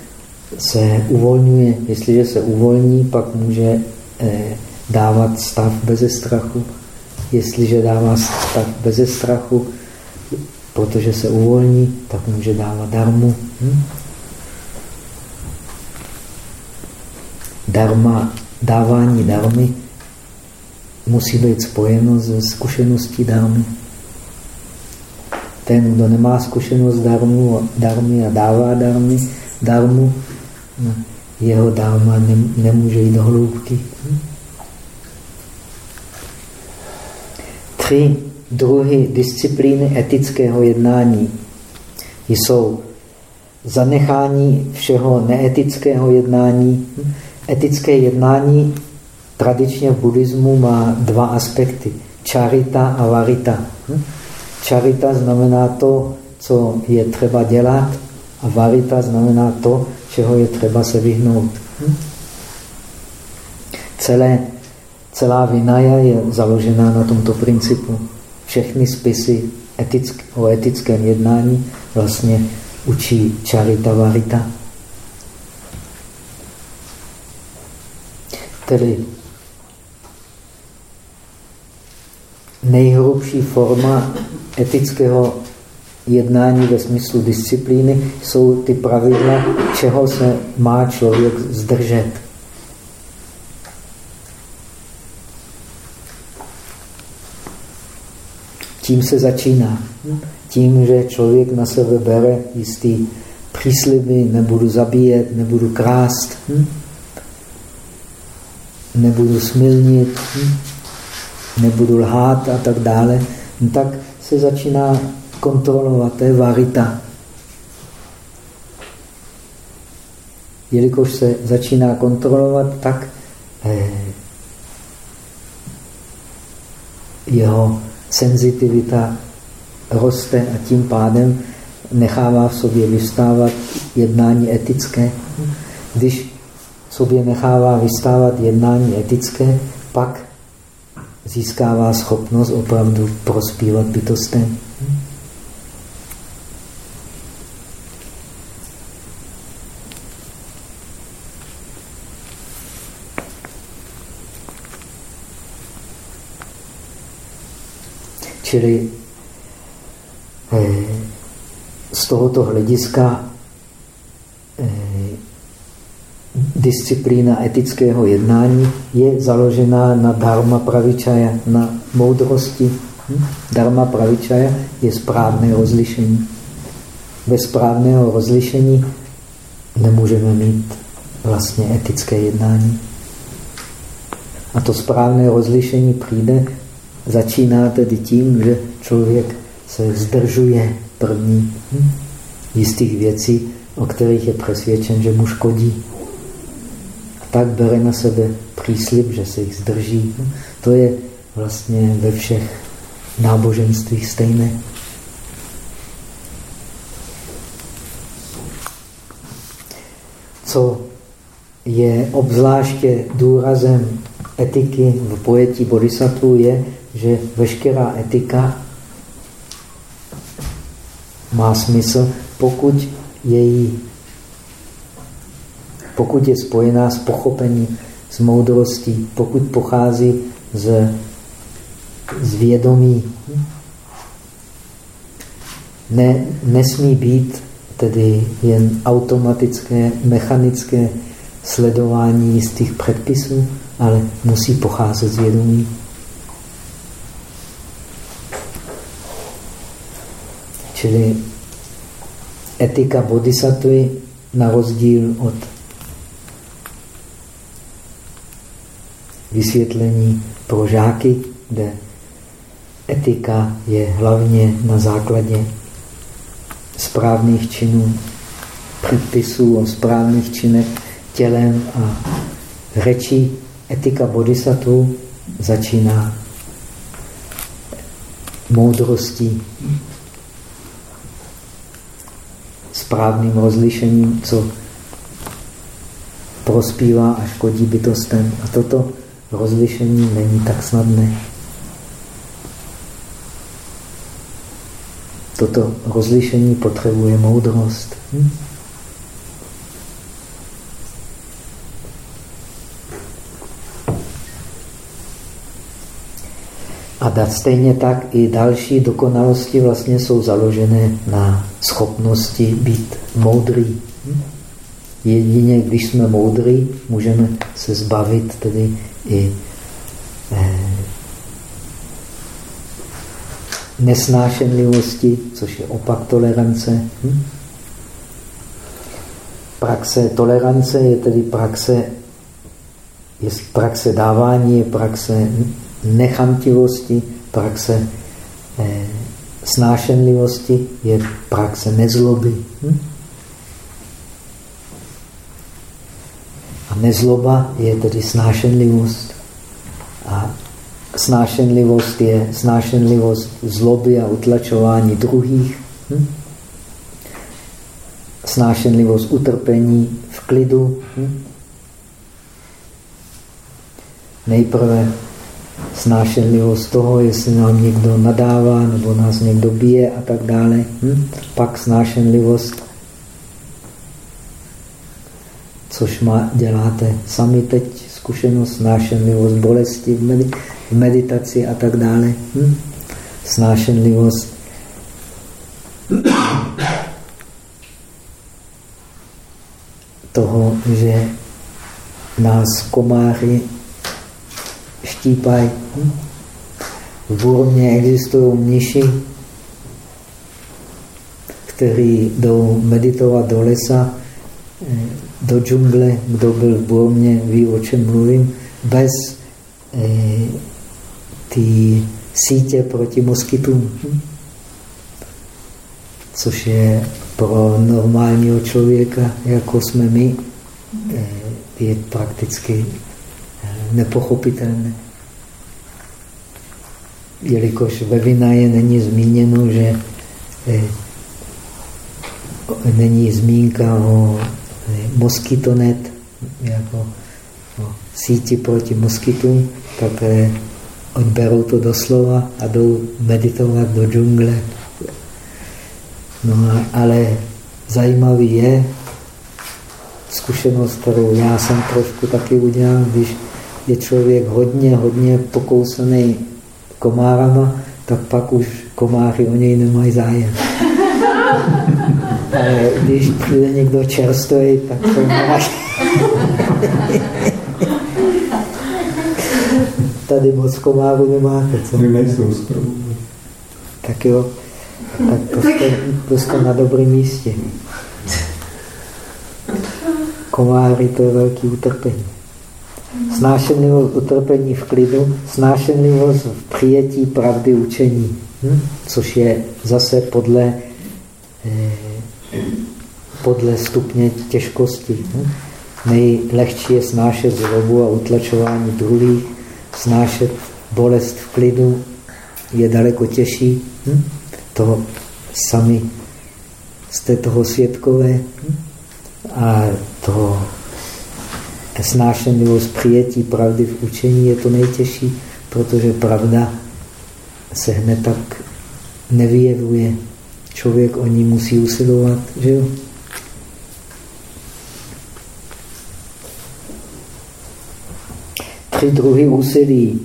se uvolňuje. Jestliže se uvolní, pak může eh, dávat stav beze strachu. Jestliže dává stav beze strachu, protože se uvolní, tak může dávat darmu. Hm? Darma, dávání darmy musí být spojeno se zkušeností darmy. Ten, kdo nemá zkušenost darmu, darmy a dává darmy, darmu, jeho dárma nemůže jít do hloubky. Tři druhy disciplíny etického jednání jsou zanechání všeho neetického jednání. Etické jednání tradičně v buddhismu má dva aspekty. Charita a varita. Charita znamená to, co je třeba dělat a varita znamená to, čeho je třeba se vyhnout. Celé, celá vinaja je založená na tomto principu všechny spisy etick, o etickém jednání vlastně učí Charita Varita. Tedy nejhrubší forma etického jednání ve smyslu disciplíny jsou ty pravidla, čeho se má člověk zdržet. Tím se začíná. Tím, že člověk na sebe bere jistý přísliby, nebudu zabíjet, nebudu krást, hm? nebudu smilnit, hm? Nebudu lhát a tak dále, no tak se začíná kontrolovat, to je varita. Jelikož se začíná kontrolovat, tak eh, jeho senzitivita roste a tím pádem nechává v sobě vystávat jednání etické. Když v sobě nechává vystávat jednání etické, pak získává schopnost opravdu prospívat bytostem. Čili eh, z tohoto hlediska eh, disciplína etického jednání je založená na dharma pravičaja, na moudrosti. Hm? Dharma pravičaja je správné rozlišení. Bez správného rozlišení nemůžeme mít vlastně etické jednání. A to správné rozlišení přijde Začíná tedy tím, že člověk se zdržuje první hm, jistých věcí, o kterých je přesvědčen, že mu škodí. A tak bere na sebe příslip, že se jich zdrží. To je vlastně ve všech náboženstvích stejné. Co je obzvláště důrazem etiky v pojetí bodhisattva je, že veškerá etika má smysl, pokud její, pokud je spojená s pochopením, s moudrostí, pokud pochází z, z vědomí. Ne, nesmí být tedy jen automatické, mechanické sledování jistých předpisů, ale musí pocházet z vědomí. Čili etika bodhisattvy na rozdíl od vysvětlení pro žáky, kde etika je hlavně na základě správných činů, předpisů o správných činech tělem a řečí. Etika bodhisattva začíná moudrostí, správným rozlišením, co prospívá a škodí bytostem. A toto rozlišení není tak snadné. Toto rozlišení potřebuje moudrost. Hm? A stejně tak i další dokonalosti vlastně jsou založené na schopnosti být moudrý. Hm? Jedině, když jsme moudrý, můžeme se zbavit tedy i eh, nesnášenlivosti, což je opak tolerance. Hm? Praxe tolerance je tedy praxe, je praxe dávání, je praxe nechamtivosti, praxe eh, snášenlivosti, je praxe nezloby. Hm? Nezloba je tedy snášenlivost. A snášenlivost je snášenlivost zloby a utlačování druhých. Hm? Snášenlivost utrpení v klidu. Hm? Nejprve snášenlivost toho, jestli nám někdo nadává nebo nás někdo bije a tak dále. Hm? Pak snášenlivost, což má, děláte sami teď, zkušenost, snášenlivost bolesti v, med v meditaci a tak dále. Hm? Snášenlivost toho, že nás komáři štípají. V Burmě existují mniši, kteří jdou meditovat do lesa, do džungle. Kdo byl v Burmě, ví, o čem mluvím. Bez eh, ty sítě proti moskytům. Což je pro normálního člověka, jako jsme my, eh, je prakticky eh, nepochopitelné jelikož ve Vinaje není zmíněno, že eh, není zmínka o moskytonet, jako o síti proti moskytům, tak eh, oni berou to doslova a jdou meditovat do džungle. No ale zajímavý je zkušenost, kterou já jsem trošku taky udělal, když je člověk hodně, hodně pokousený komárama, tak pak už komáři o něj nemají zájem. (laughs) Když přijde někdo čerstvý, tak to máš. Tady moc komáru nemáte, co? nejsou Tak jo, tak to jste, to jste na dobrém místě. Komáry to je velký utrpení. Snášenlivost utrpení v klidu, snášenlivost v přijetí pravdy učení, hm? což je zase podle, eh, podle stupně těžkosti. Hm? Nejlehčí je snášet zlobu a utlačování druhých, snášet bolest v klidu je daleko těžší. Hm? To sami jste toho svědkové. Hm? A to snášenlivost přijetí pravdy v učení je to nejtěžší, protože pravda se hned tak nevyjevuje. Člověk o ní musí usilovat, že jo? Tři druhy úsilí.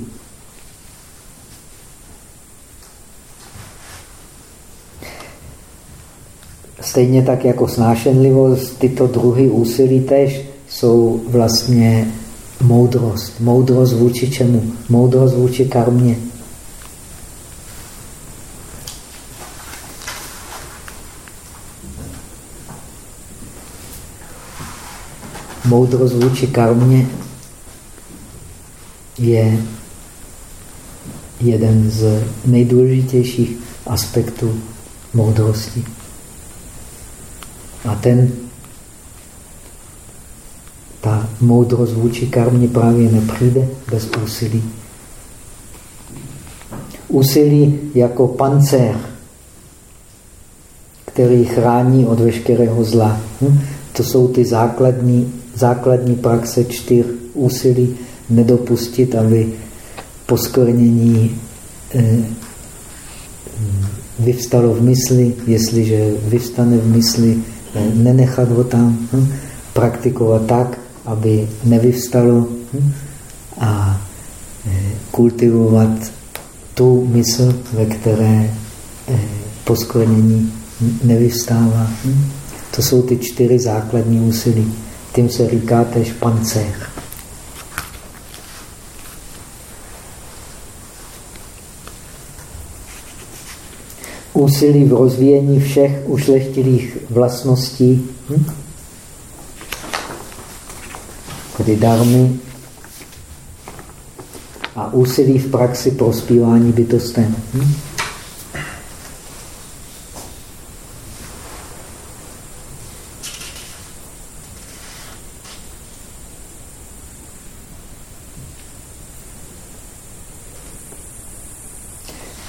Stejně tak jako snášenlivost, tyto druhy úsilí tež jsou vlastně moudrost. Moudrost vůči čemu? Moudrost vůči karmě. Moudrost vůči karmě je jeden z nejdůležitějších aspektů moudrosti. A ten, ta moudrost vůči karmě právě nepřijde bez úsilí. Úsilí jako pancér, který chrání od veškerého zla. Hm? To jsou ty základní, základní praxe čtyř úsilí nedopustit, aby poskornění eh, vyvstalo v mysli, jestliže vyvstane v mysli, eh, nenechat ho tam, hm? praktikovat tak, aby nevyvstalo hm? a eh, kultivovat tu mysl, ve které poskornění nevyvstává. Hm? To jsou ty čtyři základní úsilí. Tím se říká tež pancéř. Úsilí v rozvíjení všech ušlechtilých vlastností, hm? tedy darmy, a úsilí v praxi prospívání bytostem. Hm?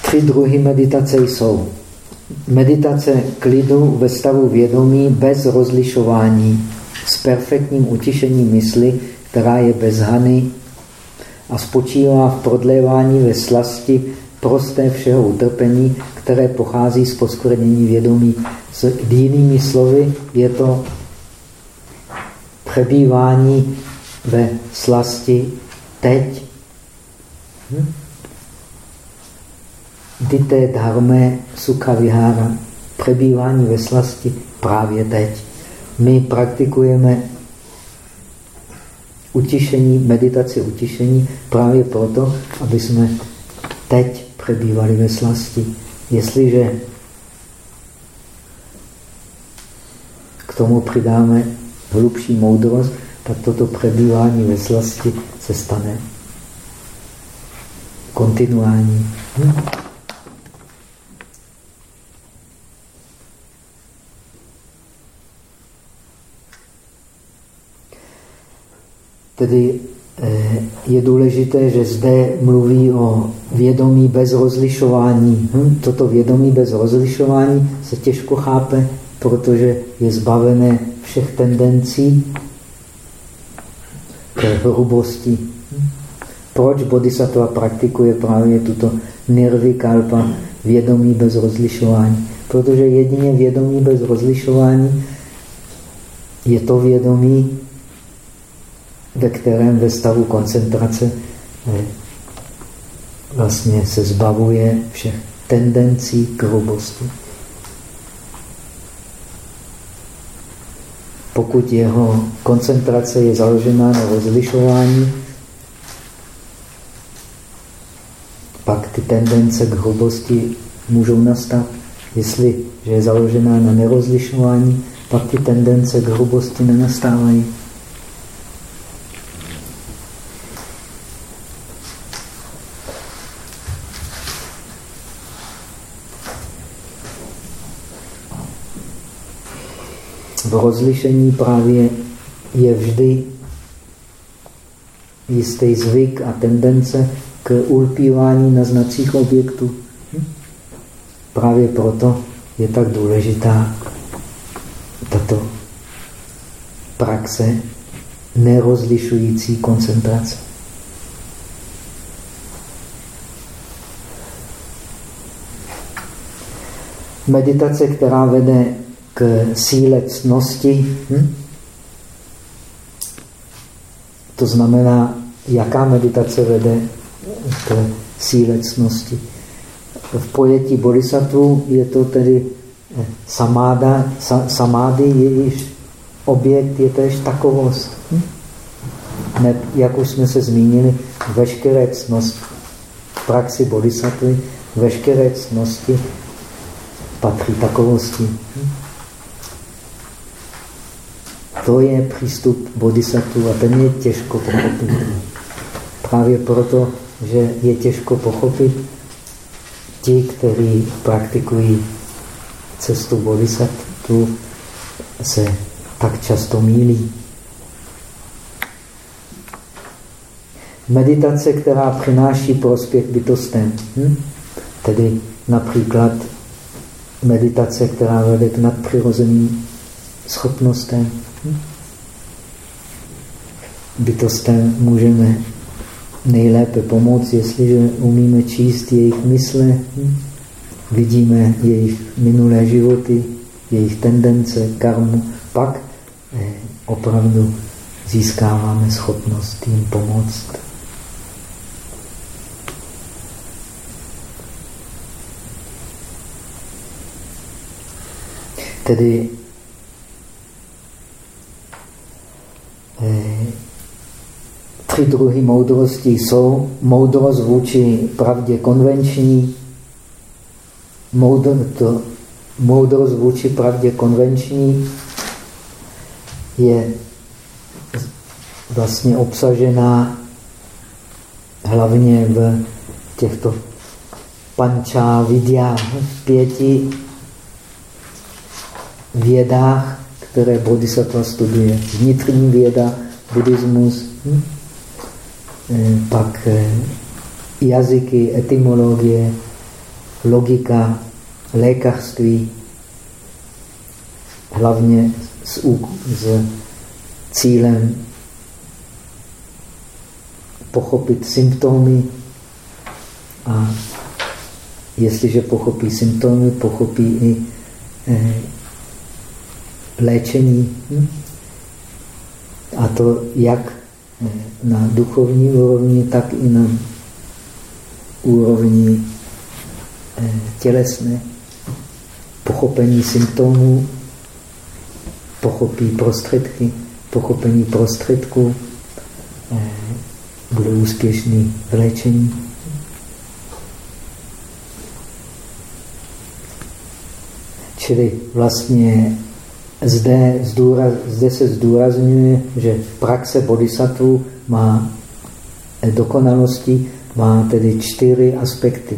Tři druhy meditace jsou. Meditace klidu ve stavu vědomí bez rozlišování, s perfektním utišením mysli, která je bez hany a spočívá v prodlévání ve slasti prosté všeho utrpení, které pochází z poskvrnění vědomí. S jinými slovy je to přebývání ve slasti teď. Hm? Dite dharme sukha vihára, přebývání ve slasti právě teď. My praktikujeme utišení, meditaci utišení právě proto, aby jsme teď přebývali ve slasti. Jestliže k tomu přidáme hlubší moudrost, tak toto přebývání ve slasti se stane kontinuální. Hm? Tedy eh, je důležité, že zde mluví o vědomí bez rozlišování. Hm? Toto vědomí bez rozlišování se těžko chápe, protože je zbavené všech tendencí k hrubosti. Proč bodhisattva praktikuje právě tuto nirvikalpa, vědomí bez rozlišování? Protože jedině vědomí bez rozlišování je to vědomí, ve kterém ve stavu koncentrace eh, vlastně se zbavuje všech tendencí k hrubosti. Pokud jeho koncentrace je založená na rozlišování, pak ty tendence k hrubosti můžou nastat. Jestli že je založená na nerozlišování, pak ty tendence k hrubosti nenastávají. Rozlišení právě je vždy jistý zvyk a tendence k ulpívání na znacích objektů. Hm? Právě proto je tak důležitá tato praxe nerozlišující koncentrace. Meditace, která vede k síle cnosti. Hm? To znamená, jaká meditace vede k síle cnosti. V pojetí bodhisattva je to tedy eh, samáda, sa, samády, jejíž objekt je tež takovost. Hm? Ne, jak už jsme se zmínili, veškeré cnosti v praxi bodhisattva, veškeré cnosti patří takovosti. Hm? To je přístup bodhisattva a ten je těžko pochopitelný. právě proto, že je těžko pochopit, ti, kteří praktikují cestu bodhisattva, se tak často mílí. Meditace, která přináší prospěch bytostem. Hm? Tedy například meditace, která vede k nadpřirozeným schopnostem. Bytostem můžeme nejlépe pomoct, jestliže umíme číst jejich mysle, vidíme jejich minulé životy, jejich tendence, karmu, pak eh, opravdu získáváme schopnost jim pomoct. Tedy tři druhy moudrosti jsou moudrost vůči pravdě konvenční, moudr, to, moudrost vůči pravdě konvenční je vlastně obsažená hlavně v těchto pančá videa, pěti vědách, které bodhisattva studuje. Vnitřní věda, buddhismus, hm? Eh, pak eh, jazyky, etymologie, logika, lékařství, hlavně s, s cílem pochopit symptomy a jestliže pochopí symptomy, pochopí i eh, léčení. Hm? A to jak na duchovní úrovni, tak i na úrovni eh, tělesné. Pochopení symptomů, pochopí prostředky, pochopení prostředků, eh, bude úspěšný v léčení. Čili vlastně zde, zdůraz, zde se zdůrazňuje, že praxe bodhisattva má dokonalosti, má tedy čtyři aspekty.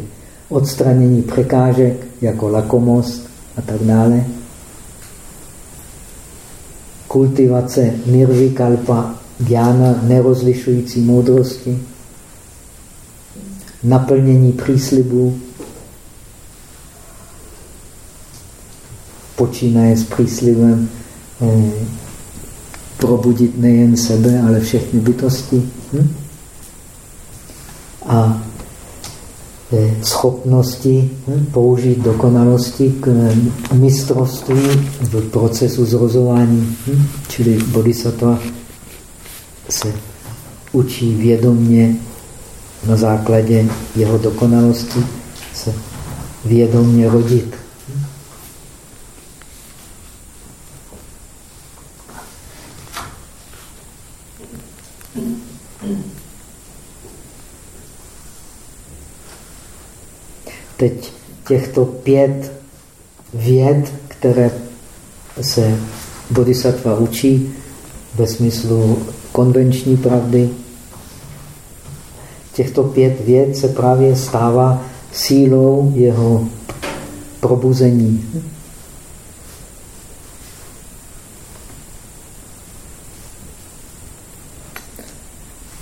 Odstranění překážek, jako lakomost a tak dále. Kultivace nirvikalpa, gyana, nerozlišující moudrosti. Naplnění příslibů, počínaje s příslivem eh, probudit nejen sebe, ale všechny bytosti. Hm? A eh, schopnosti hm, použít dokonalosti k mistrovství v procesu zrozování. Hm? Čili bodhisattva se učí vědomně na základě jeho dokonalosti se vědomně rodit. Teď těchto pět věd, které se bodhisattva učí ve smyslu konvenční pravdy, těchto pět věd se právě stává sílou jeho probuzení.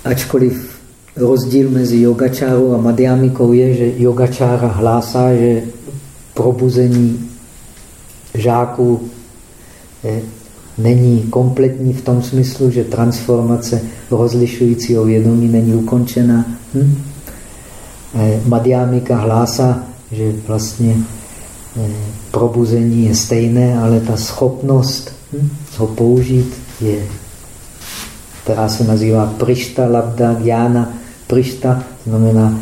Ačkoliv rozdíl mezi yogačárou a madhyamikou je, že yogačára hlásá, že probuzení žáků je, není kompletní v tom smyslu, že transformace rozlišujícího vědomí není ukončena. Hm? E, madhyamika hlásá, že vlastně e, probuzení je stejné, ale ta schopnost hm, ho použít je, která se nazývá Prišta Labda Gyana, Prišta znamená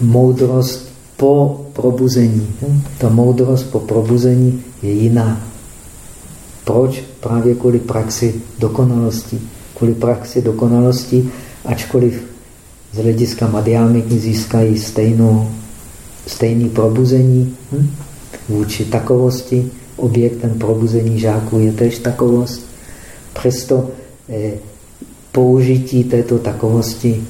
moudrost po probuzení. Ta moudrost po probuzení je jiná. Proč? Právě kvůli praxi dokonalosti. Kvůli praxi dokonalosti, ačkoliv z hlediska madhyamiky získají stejnou, stejný probuzení hm? vůči takovosti, objektem probuzení žáků je tež takovost. Přesto eh, použití této takovosti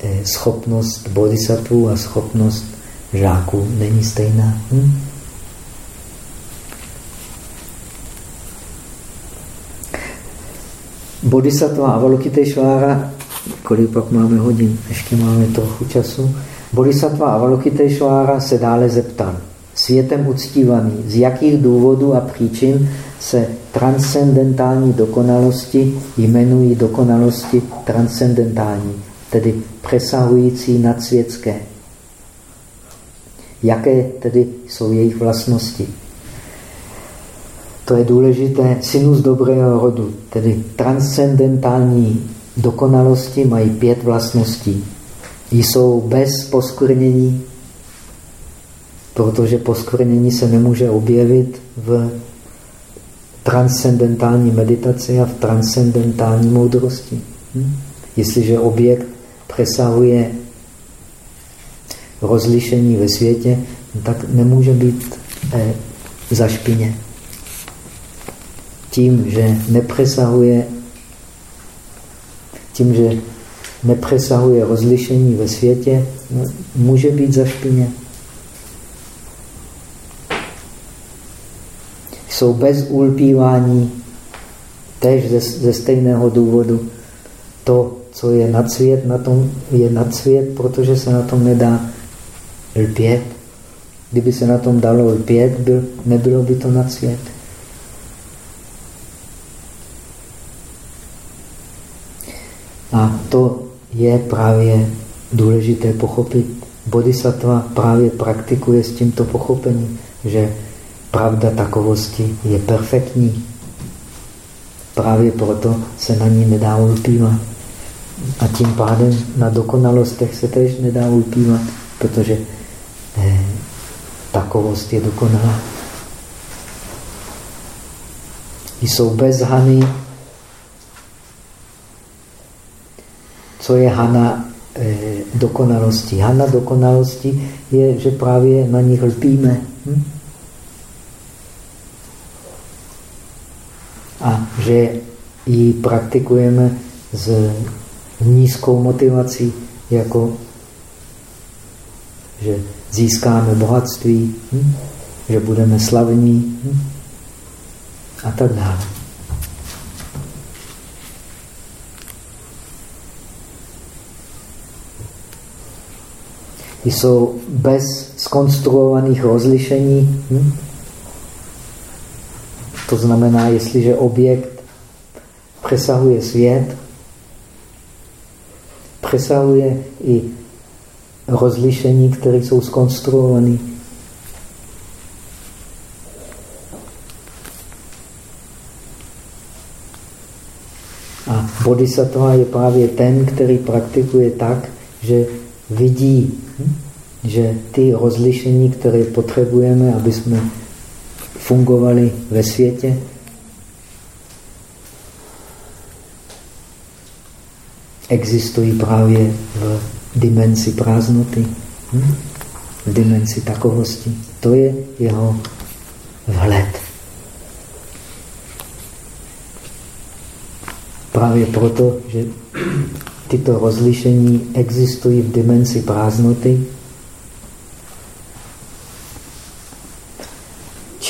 eh, schopnost bodhisattva a schopnost žáků není stejná. Hm? Bodhisattva Avalokiteshvara, kolik pak máme hodin, ještě máme trochu času. Bodhisattva Avalokiteshvara se dále zeptal. Světem uctívaný, z jakých důvodů a příčin se transcendentální dokonalosti jmenují dokonalosti transcendentální, tedy přesahující nad světské. Jaké tedy jsou jejich vlastnosti? To je důležité. Sinus dobrého rodu, tedy transcendentální dokonalosti, mají pět vlastností. Jsou bez poskvrnění, protože poskvrnění se nemůže objevit v transcendentální meditaci a v transcendentální moudrosti. Hm? Jestliže objekt přesahuje rozlišení ve světě, tak nemůže být eh, zašpině. Tím, že nepřesahuje, tím, že nepřesahuje rozlišení ve světě, no, může být zašpině. Jsou bez ulpívání, tež ze, ze stejného důvodu. To, co je nad svět, na tom je nad svět, protože se na tom nedá lpět. Kdyby se na tom dalo lpět, byl, nebylo by to nad svět. A to je právě důležité pochopit. Bodhisattva právě praktikuje s tímto pochopením, že pravda takovosti je perfektní. Právě proto se na ní nedá ulpívat. A tím pádem na dokonalostech se tež nedá ulpívat, protože eh, takovost je dokonalá. Jsou bez hany. Co je hana eh, dokonalosti? Hana dokonalosti je, že právě na nich lpíme. Hm? A že ji praktikujeme s nízkou motivací, jako že získáme bohatství, hm? že budeme slavní hm? a tak dále. Jsou bez skonstruovaných rozlišení. Hm? To znamená, jestliže objekt přesahuje svět, přesahuje i rozlišení, které jsou skonstruované. A bodhisattva je právě ten, který praktikuje tak, že vidí, hm, že ty rozlišení, které potřebujeme, aby jsme fungovali ve světě, existují právě v dimenzi prázdnoty, hm? v dimenzi takovosti. To je jeho vhled. Právě proto, že tyto rozlišení existují v dimenzi prázdnoty,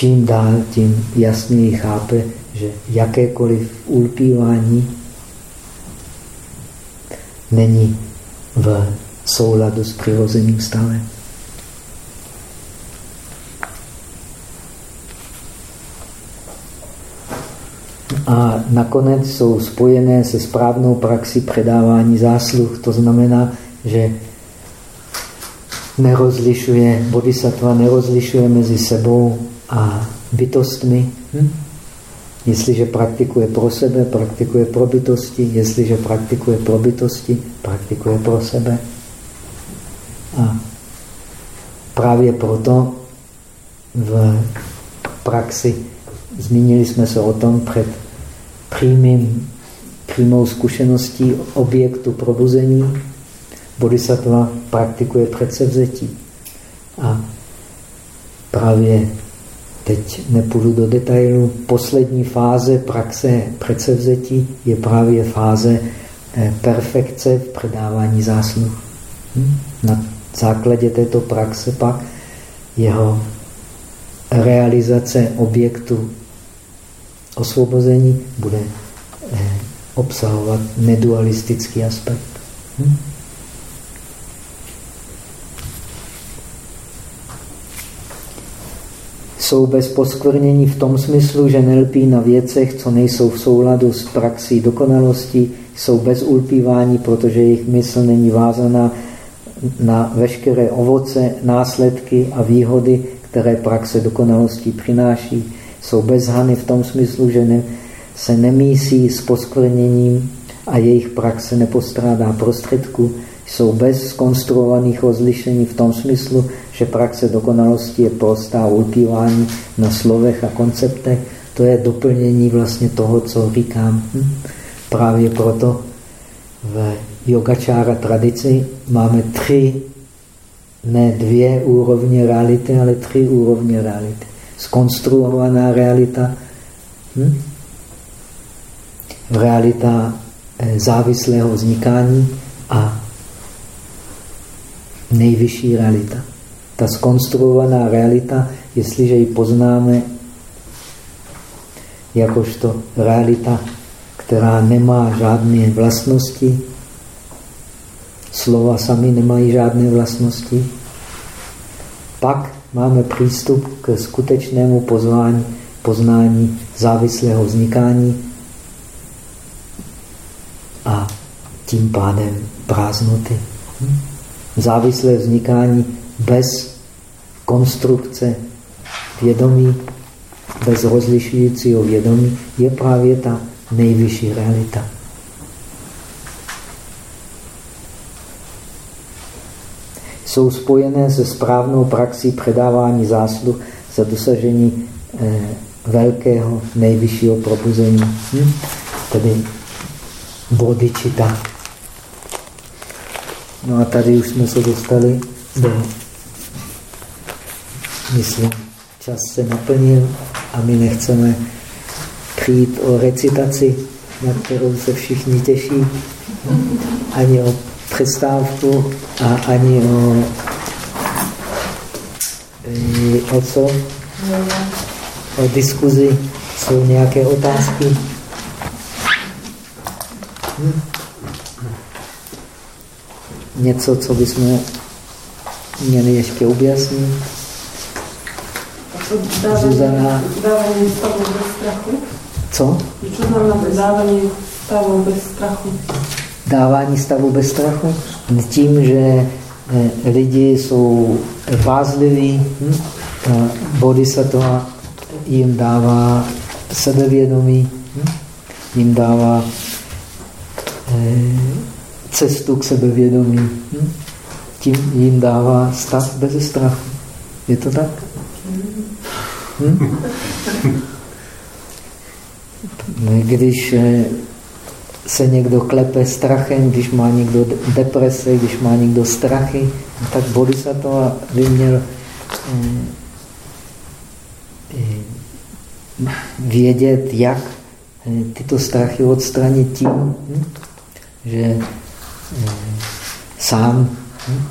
čím dál, tím jasněji chápe, že jakékoliv ulpívání není v souladu s přirozeným stavem. A nakonec jsou spojené se správnou praxi předávání zásluh. To znamená, že nerozlišuje, bodhisattva nerozlišuje mezi sebou a bytostmi. Hm? Jestliže praktikuje pro sebe, praktikuje pro bytosti. Jestliže praktikuje pro bytosti, praktikuje pro sebe. A právě proto v praxi zmínili jsme se o tom před přímým, přímou zkušeností objektu probuzení. Teď nepůjdu do detailu. Poslední fáze praxe předsevzetí je právě fáze eh, perfekce v předávání zásluh. Hm? Na základě této praxe pak jeho realizace objektu osvobození bude eh, obsahovat nedualistický aspekt. Jsou bez poskvrnění v tom smyslu, že nelpí na věcech, co nejsou v souladu s praxí dokonalosti, jsou bez ulpívání, protože jejich mysl není vázaná na veškeré ovoce, následky a výhody, které praxe dokonalosti přináší. Jsou bezhany v tom smyslu, že ne, se nemísí s poskvrněním a jejich praxe nepostrádá prostředku, jsou bez skonstruovaných rozlišení v tom smyslu, že praxe dokonalosti je prostá ulpívání na slovech a konceptech. To je doplnění vlastně toho, co říkám. Hm? Právě proto v yogačára tradici máme tři, ne dvě úrovně reality, ale tři úrovně reality. Skonstruovaná realita, hm? realita eh, závislého vznikání a nejvyšší realita. Ta skonstruovaná realita, jestliže ji poznáme jakožto realita, která nemá žádné vlastnosti, slova sami nemají žádné vlastnosti, pak máme přístup k skutečnému pozvání, poznání závislého vznikání a tím pádem prázdnoty. Hm? závislé vznikání bez konstrukce vědomí, bez rozlišujícího vědomí, je právě ta nejvyšší realita. Jsou spojené se správnou praxí předávání zásluh za dosažení eh, velkého nejvyššího probuzení, hm? tedy bodhicitta. No a tady už jsme se dostali do, myslím, čas se naplnil a my nechceme přijít o recitaci, na kterou se všichni těší, ani o přestávku a ani o, o co? O diskuzi. Jsou nějaké otázky? Hm? něco, co bychom měli ještě objasnit? Zuzana. Dávání stavu bez strachu. Co? Co znamená dávání stavu bez strachu? Dávání stavu bez strachu? Tím, že eh, lidi jsou vázliví, hm? bodhisattva jim dává sebevědomí, hm? jim dává eh, cestu k sebevědomí. Hm? Tím jim dává stav bez strachu. Je to tak? Hm? (laughs) Když eh, se někdo klepe strachem, když má někdo deprese, když má někdo strachy, tak bodhisattva by měl eh, eh, vědět, jak tyto strachy odstranit tím, hm? že sám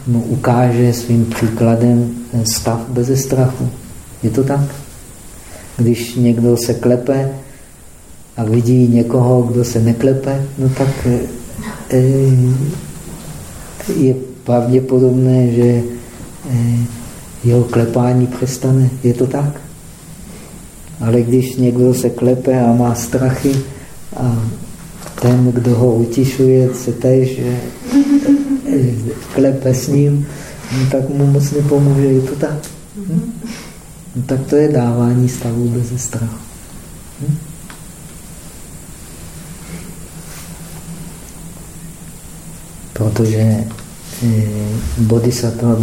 mu ukáže svým příkladem stav bez strachu. Je to tak? Když někdo se klepe a vidí někoho, kdo se neklepe, no tak eh, je pravděpodobné, že eh, jeho klepání přestane. Je to tak? Ale když někdo se klepe a má strachy a ten, kdo ho utišuje, se tež klepe s ním, no tak mu moc nepomůže, je to tak. Hm? No tak to je dávání stavu bez strachu. Hm? Protože eh, bodhisattva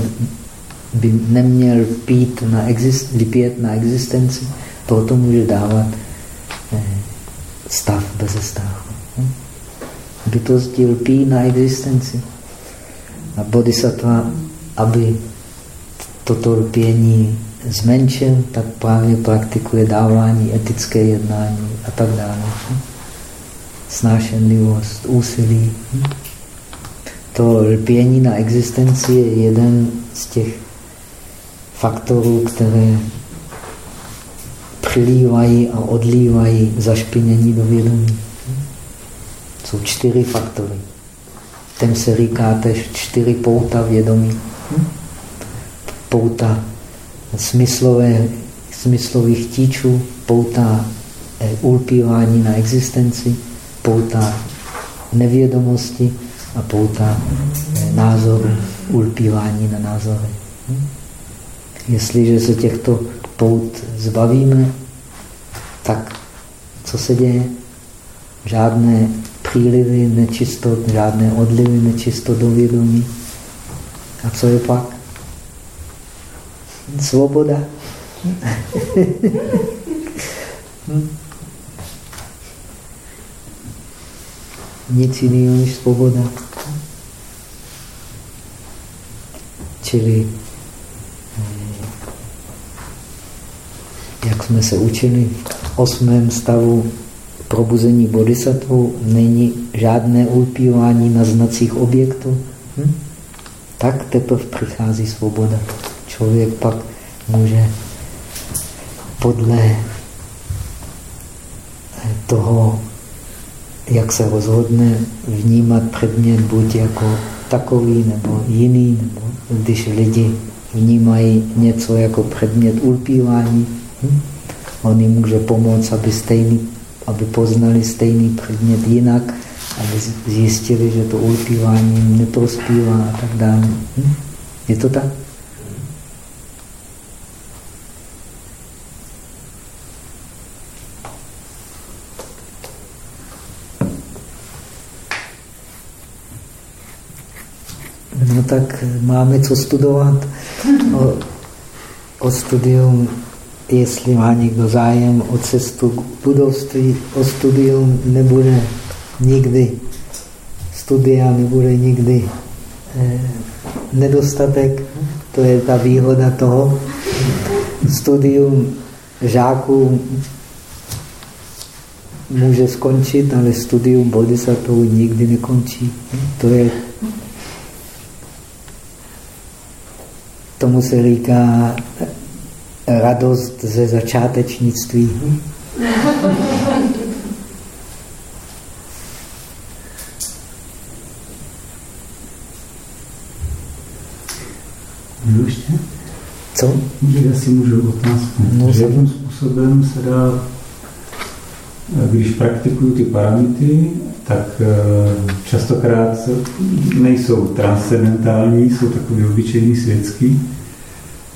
by neměl pít na exist, lpět na existenci, proto může dávat eh, stav bez strachu. Bytosti lpí na existenci. A bodhisattva, aby toto lpění zmenšil, tak právě praktikuje dávání, etické jednání a tak dále. Snášenlivost, úsilí. To lpění na existenci je jeden z těch faktorů, které přilívají a odlívají zašpinění do vědomí. Jsou čtyři faktory. Ten se říká tež čtyři pouta vědomí. Pouta smyslové, smyslových tíčů, pouta eh, ulpívání na existenci, pouta nevědomosti a pouta eh, názoru, ulpívání na názory. Jestliže se těchto pout zbavíme, tak co se děje? Žádné přílivy nečistot, žádné odlivy nečistot do vědomí. A co je pak? Svoboda. Nic jiného než svoboda. Čili jak jsme se učili v osmém stavu probuzení bodhisattva, není žádné ulpívání na znacích objektů. Hm? Tak teprve přichází svoboda. Člověk pak může podle toho, jak se rozhodne, vnímat předmět buď jako takový nebo jiný, nebo když lidi vnímají něco jako předmět ulpívání, Hm? On jim může pomoct, aby, stejný, aby poznali stejný předmět jinak, aby zjistili, že to ulpívání neprospívá a tak dále. Hm? Je to tak? No tak máme co studovat o, o studium jestli má někdo zájem o cestu k budovství, o studium, nebude nikdy studia, nebude nikdy eh, nedostatek. To je ta výhoda toho. Studium žáků může skončit, ale studium bodhisattva nikdy nekončí. To je tomu se říká radost ze začátečnictví. Můžu ještě? Co? Já si můžu otázku. No, že jakým způsobem se dá, když praktikuju ty paramity, tak eh, častokrát nejsou transcendentální, jsou takový obyčejný světský,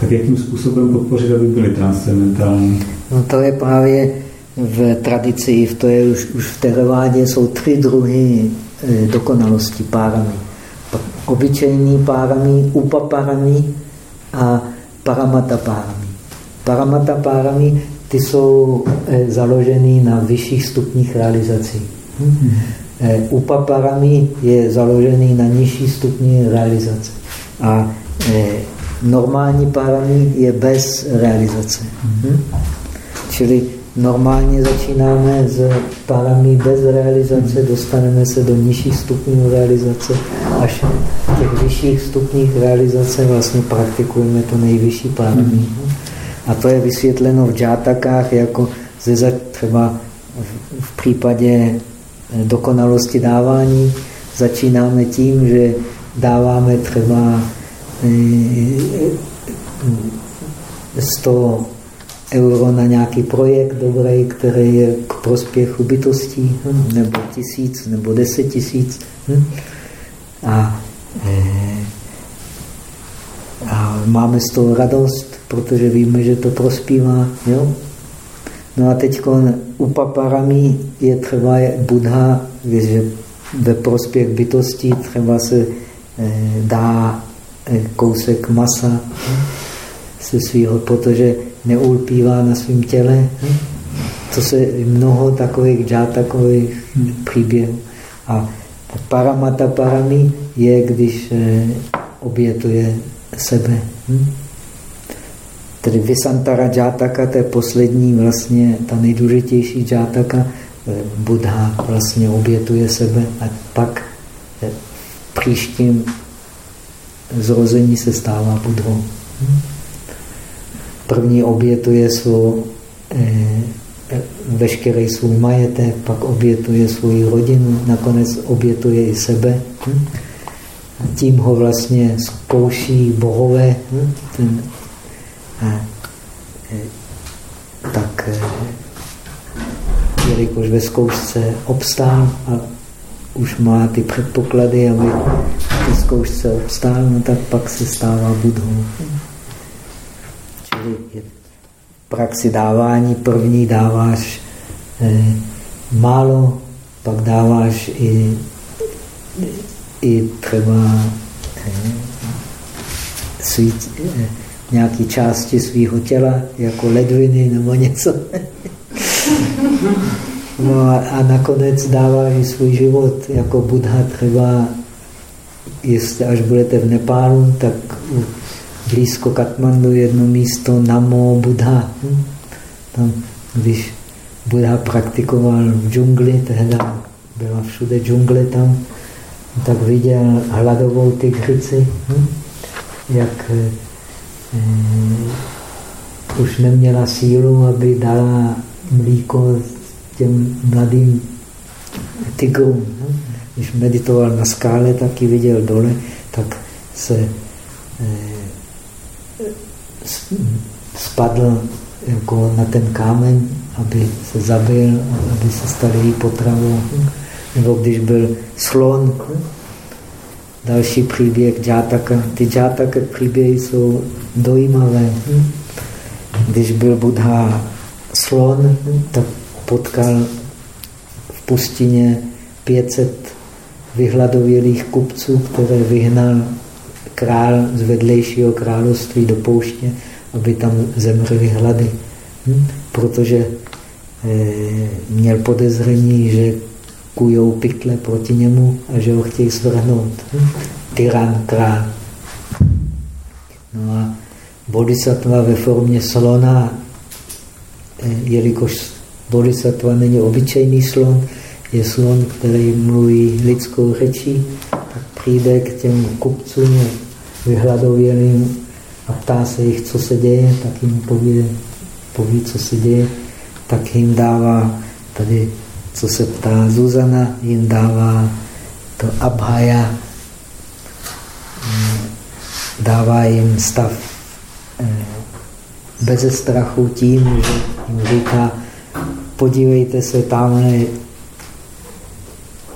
tak jakým způsobem podpořit, aby byly transcendentální? No to je právě v tradici, v to je už, už v teravádě jsou tři druhy e, dokonalosti párami. Obyčejný párami, upapárami a paramata párami. Paramata párami, ty jsou e, založeny na vyšších stupních realizací. Hmm. E, upapárami je založený na nižší stupni realizace. A normální párami je bez realizace. Hm? Čili normálně začínáme s párami bez realizace, dostaneme se do nižších stupňů realizace, až v těch vyšších stupních realizace vlastně praktikujeme to nejvyšší párami. A to je vysvětleno v džátakách jako ze třeba v případě dokonalosti dávání začínáme tím, že dáváme třeba 100 euro na nějaký projekt dobrý, který je k prospěchu bytostí, hm, nebo tisíc, nebo deset tisíc. Hm. A, eh, a máme z toho radost, protože víme, že to prospívá. Jo? No a teď u paparami je třeba Buddha, že ve prospěch bytostí třeba se eh, dá kousek masa se svého, protože neulpívá na svém těle. To se mnoho takových takových příběhů. A paramata parami je, když eh, obětuje sebe. Tedy Vysantara Jataka, to je poslední vlastně, ta nejdůležitější Jataka. Buddha vlastně obětuje sebe a pak v příštím zrození se stává Budhou. První obětuje svou, eh, veškerý svůj majetek, pak obětuje svou rodinu, nakonec obětuje i sebe. Tím ho vlastně zkouší bohové. Ten, a, eh, tak eh, jelikož ve zkoušce obstál a už má ty předpoklady, aby ve zkoušce obstál, no tak pak se stává budhou. Čili je praxi dávání první dáváš eh, málo, pak dáváš i, i třeba eh, svý, eh, nějaké části svého těla, jako ledviny nebo něco. (laughs) No a, a nakonec dává i svůj život. Jako Buddha třeba, jestli až budete v Nepálu, tak blízko Katmandu jedno místo Namo Buddha. Hm? Tam, když Buddha praktikoval v džungli, tehda byla všude džungle tam, tak viděl hladovou tygřici, hm? jak eh, eh, už neměla sílu, aby dala mlíko těm mladým tigrům. No? Když meditoval na skále, tak ji viděl dole, tak se eh, spadl jako na ten kámen, aby se zabil, aby se stal její potravou. Nebo když byl slon, další příběh džátaka. Ty džátaka příběhy jsou dojímavé. Když byl Buddha slon, tak potkal v pustině 500 vyhladovělých kupců, které vyhnal král z vedlejšího království do pouště, aby tam zemřeli hlady. Hm? Protože e, měl podezření, že kujou pytle proti němu a že ho chtějí svrhnout. Hm? Tyran, král. No a bodhisattva ve formě slona, e, jelikož Bodhisattva není obyčejný slon, je slon, který mluví lidskou řečí, tak přijde k těm kupcům vyhladovělým a ptá se jich, co se děje, tak jim poví, poví co se děje, tak jim dává tady, co se ptá Zuzana, jim dává to abhaya, dává jim stav eh, bez strachu tím, že jim říká, podívejte se tamhle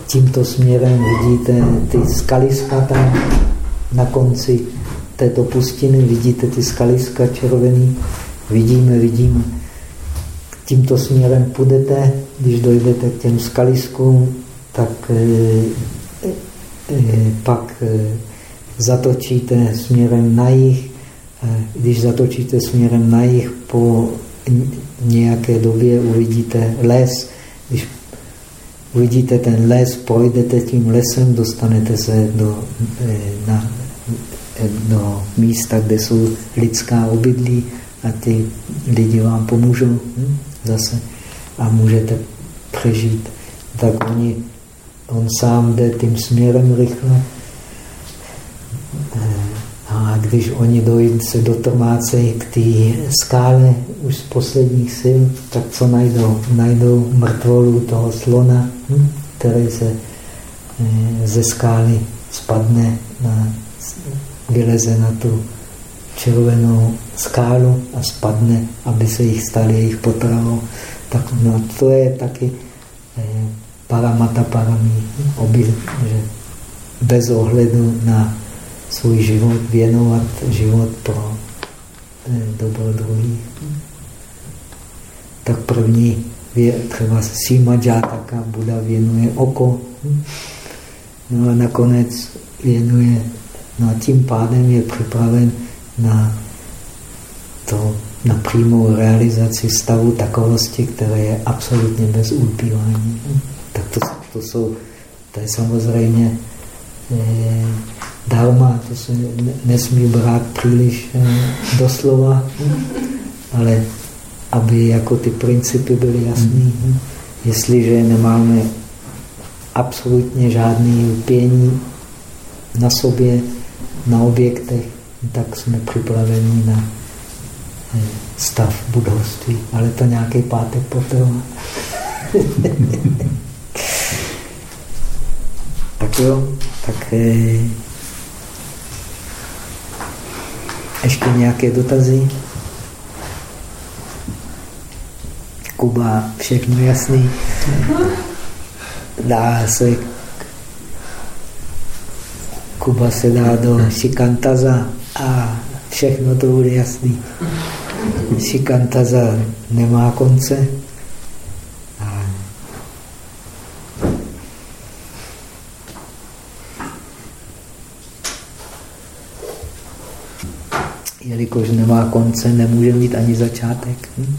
tímto směrem, vidíte ty skaliska tam na konci této pustiny, vidíte ty skaliska červený, vidíme, vidíme. Tímto směrem půjdete, když dojdete k těm skaliskům, tak eh, eh, pak eh, zatočíte směrem na jih. Když zatočíte směrem na jih po nějaké době uvidíte les. Když uvidíte ten les, projdete tím lesem, dostanete se do, eh, na, eh, do místa, kde jsou lidská obydlí a ty lidi vám pomůžou hm, zase a můžete přežít. Tak oni, on sám jde tím směrem rychle a když oni dojít, se dotrmácejí k té skále už z posledních sil, tak co najdou? Najdou mrtvolu toho slona, hm? který se eh, ze skály spadne, na, vyleze na tu červenou skálu a spadne, aby se jich stali jejich potravou. Tak no, to je taky eh, paramata paramí, že bez ohledu na svůj život věnovat život pro dobro druhých. Tak první třeba Sima Jataka Buda věnuje oko. No a nakonec věnuje, no a tím pádem je připraven na to, na přímou realizaci stavu takovosti, které je absolutně bez ulpívání. Tak to, to jsou, to je samozřejmě eh, Dharma, to se nesmí brát příliš eh, doslova, ale aby jako ty principy byly jasné. Jestliže nemáme absolutně žádný lpění na sobě, na objektech, tak jsme připraveni na eh, stav budovství. Ale to nějaký pátek potrvá. (laughs) tak jo, tak eh, ještě nějaké dotazy? Kuba, všechno jasný. Dá se Kuba se dá do Shikantaza a všechno to bude jasný. Shikantaza nemá konce. Jelikož nemá konce, nemůže mít ani začátek. Hm?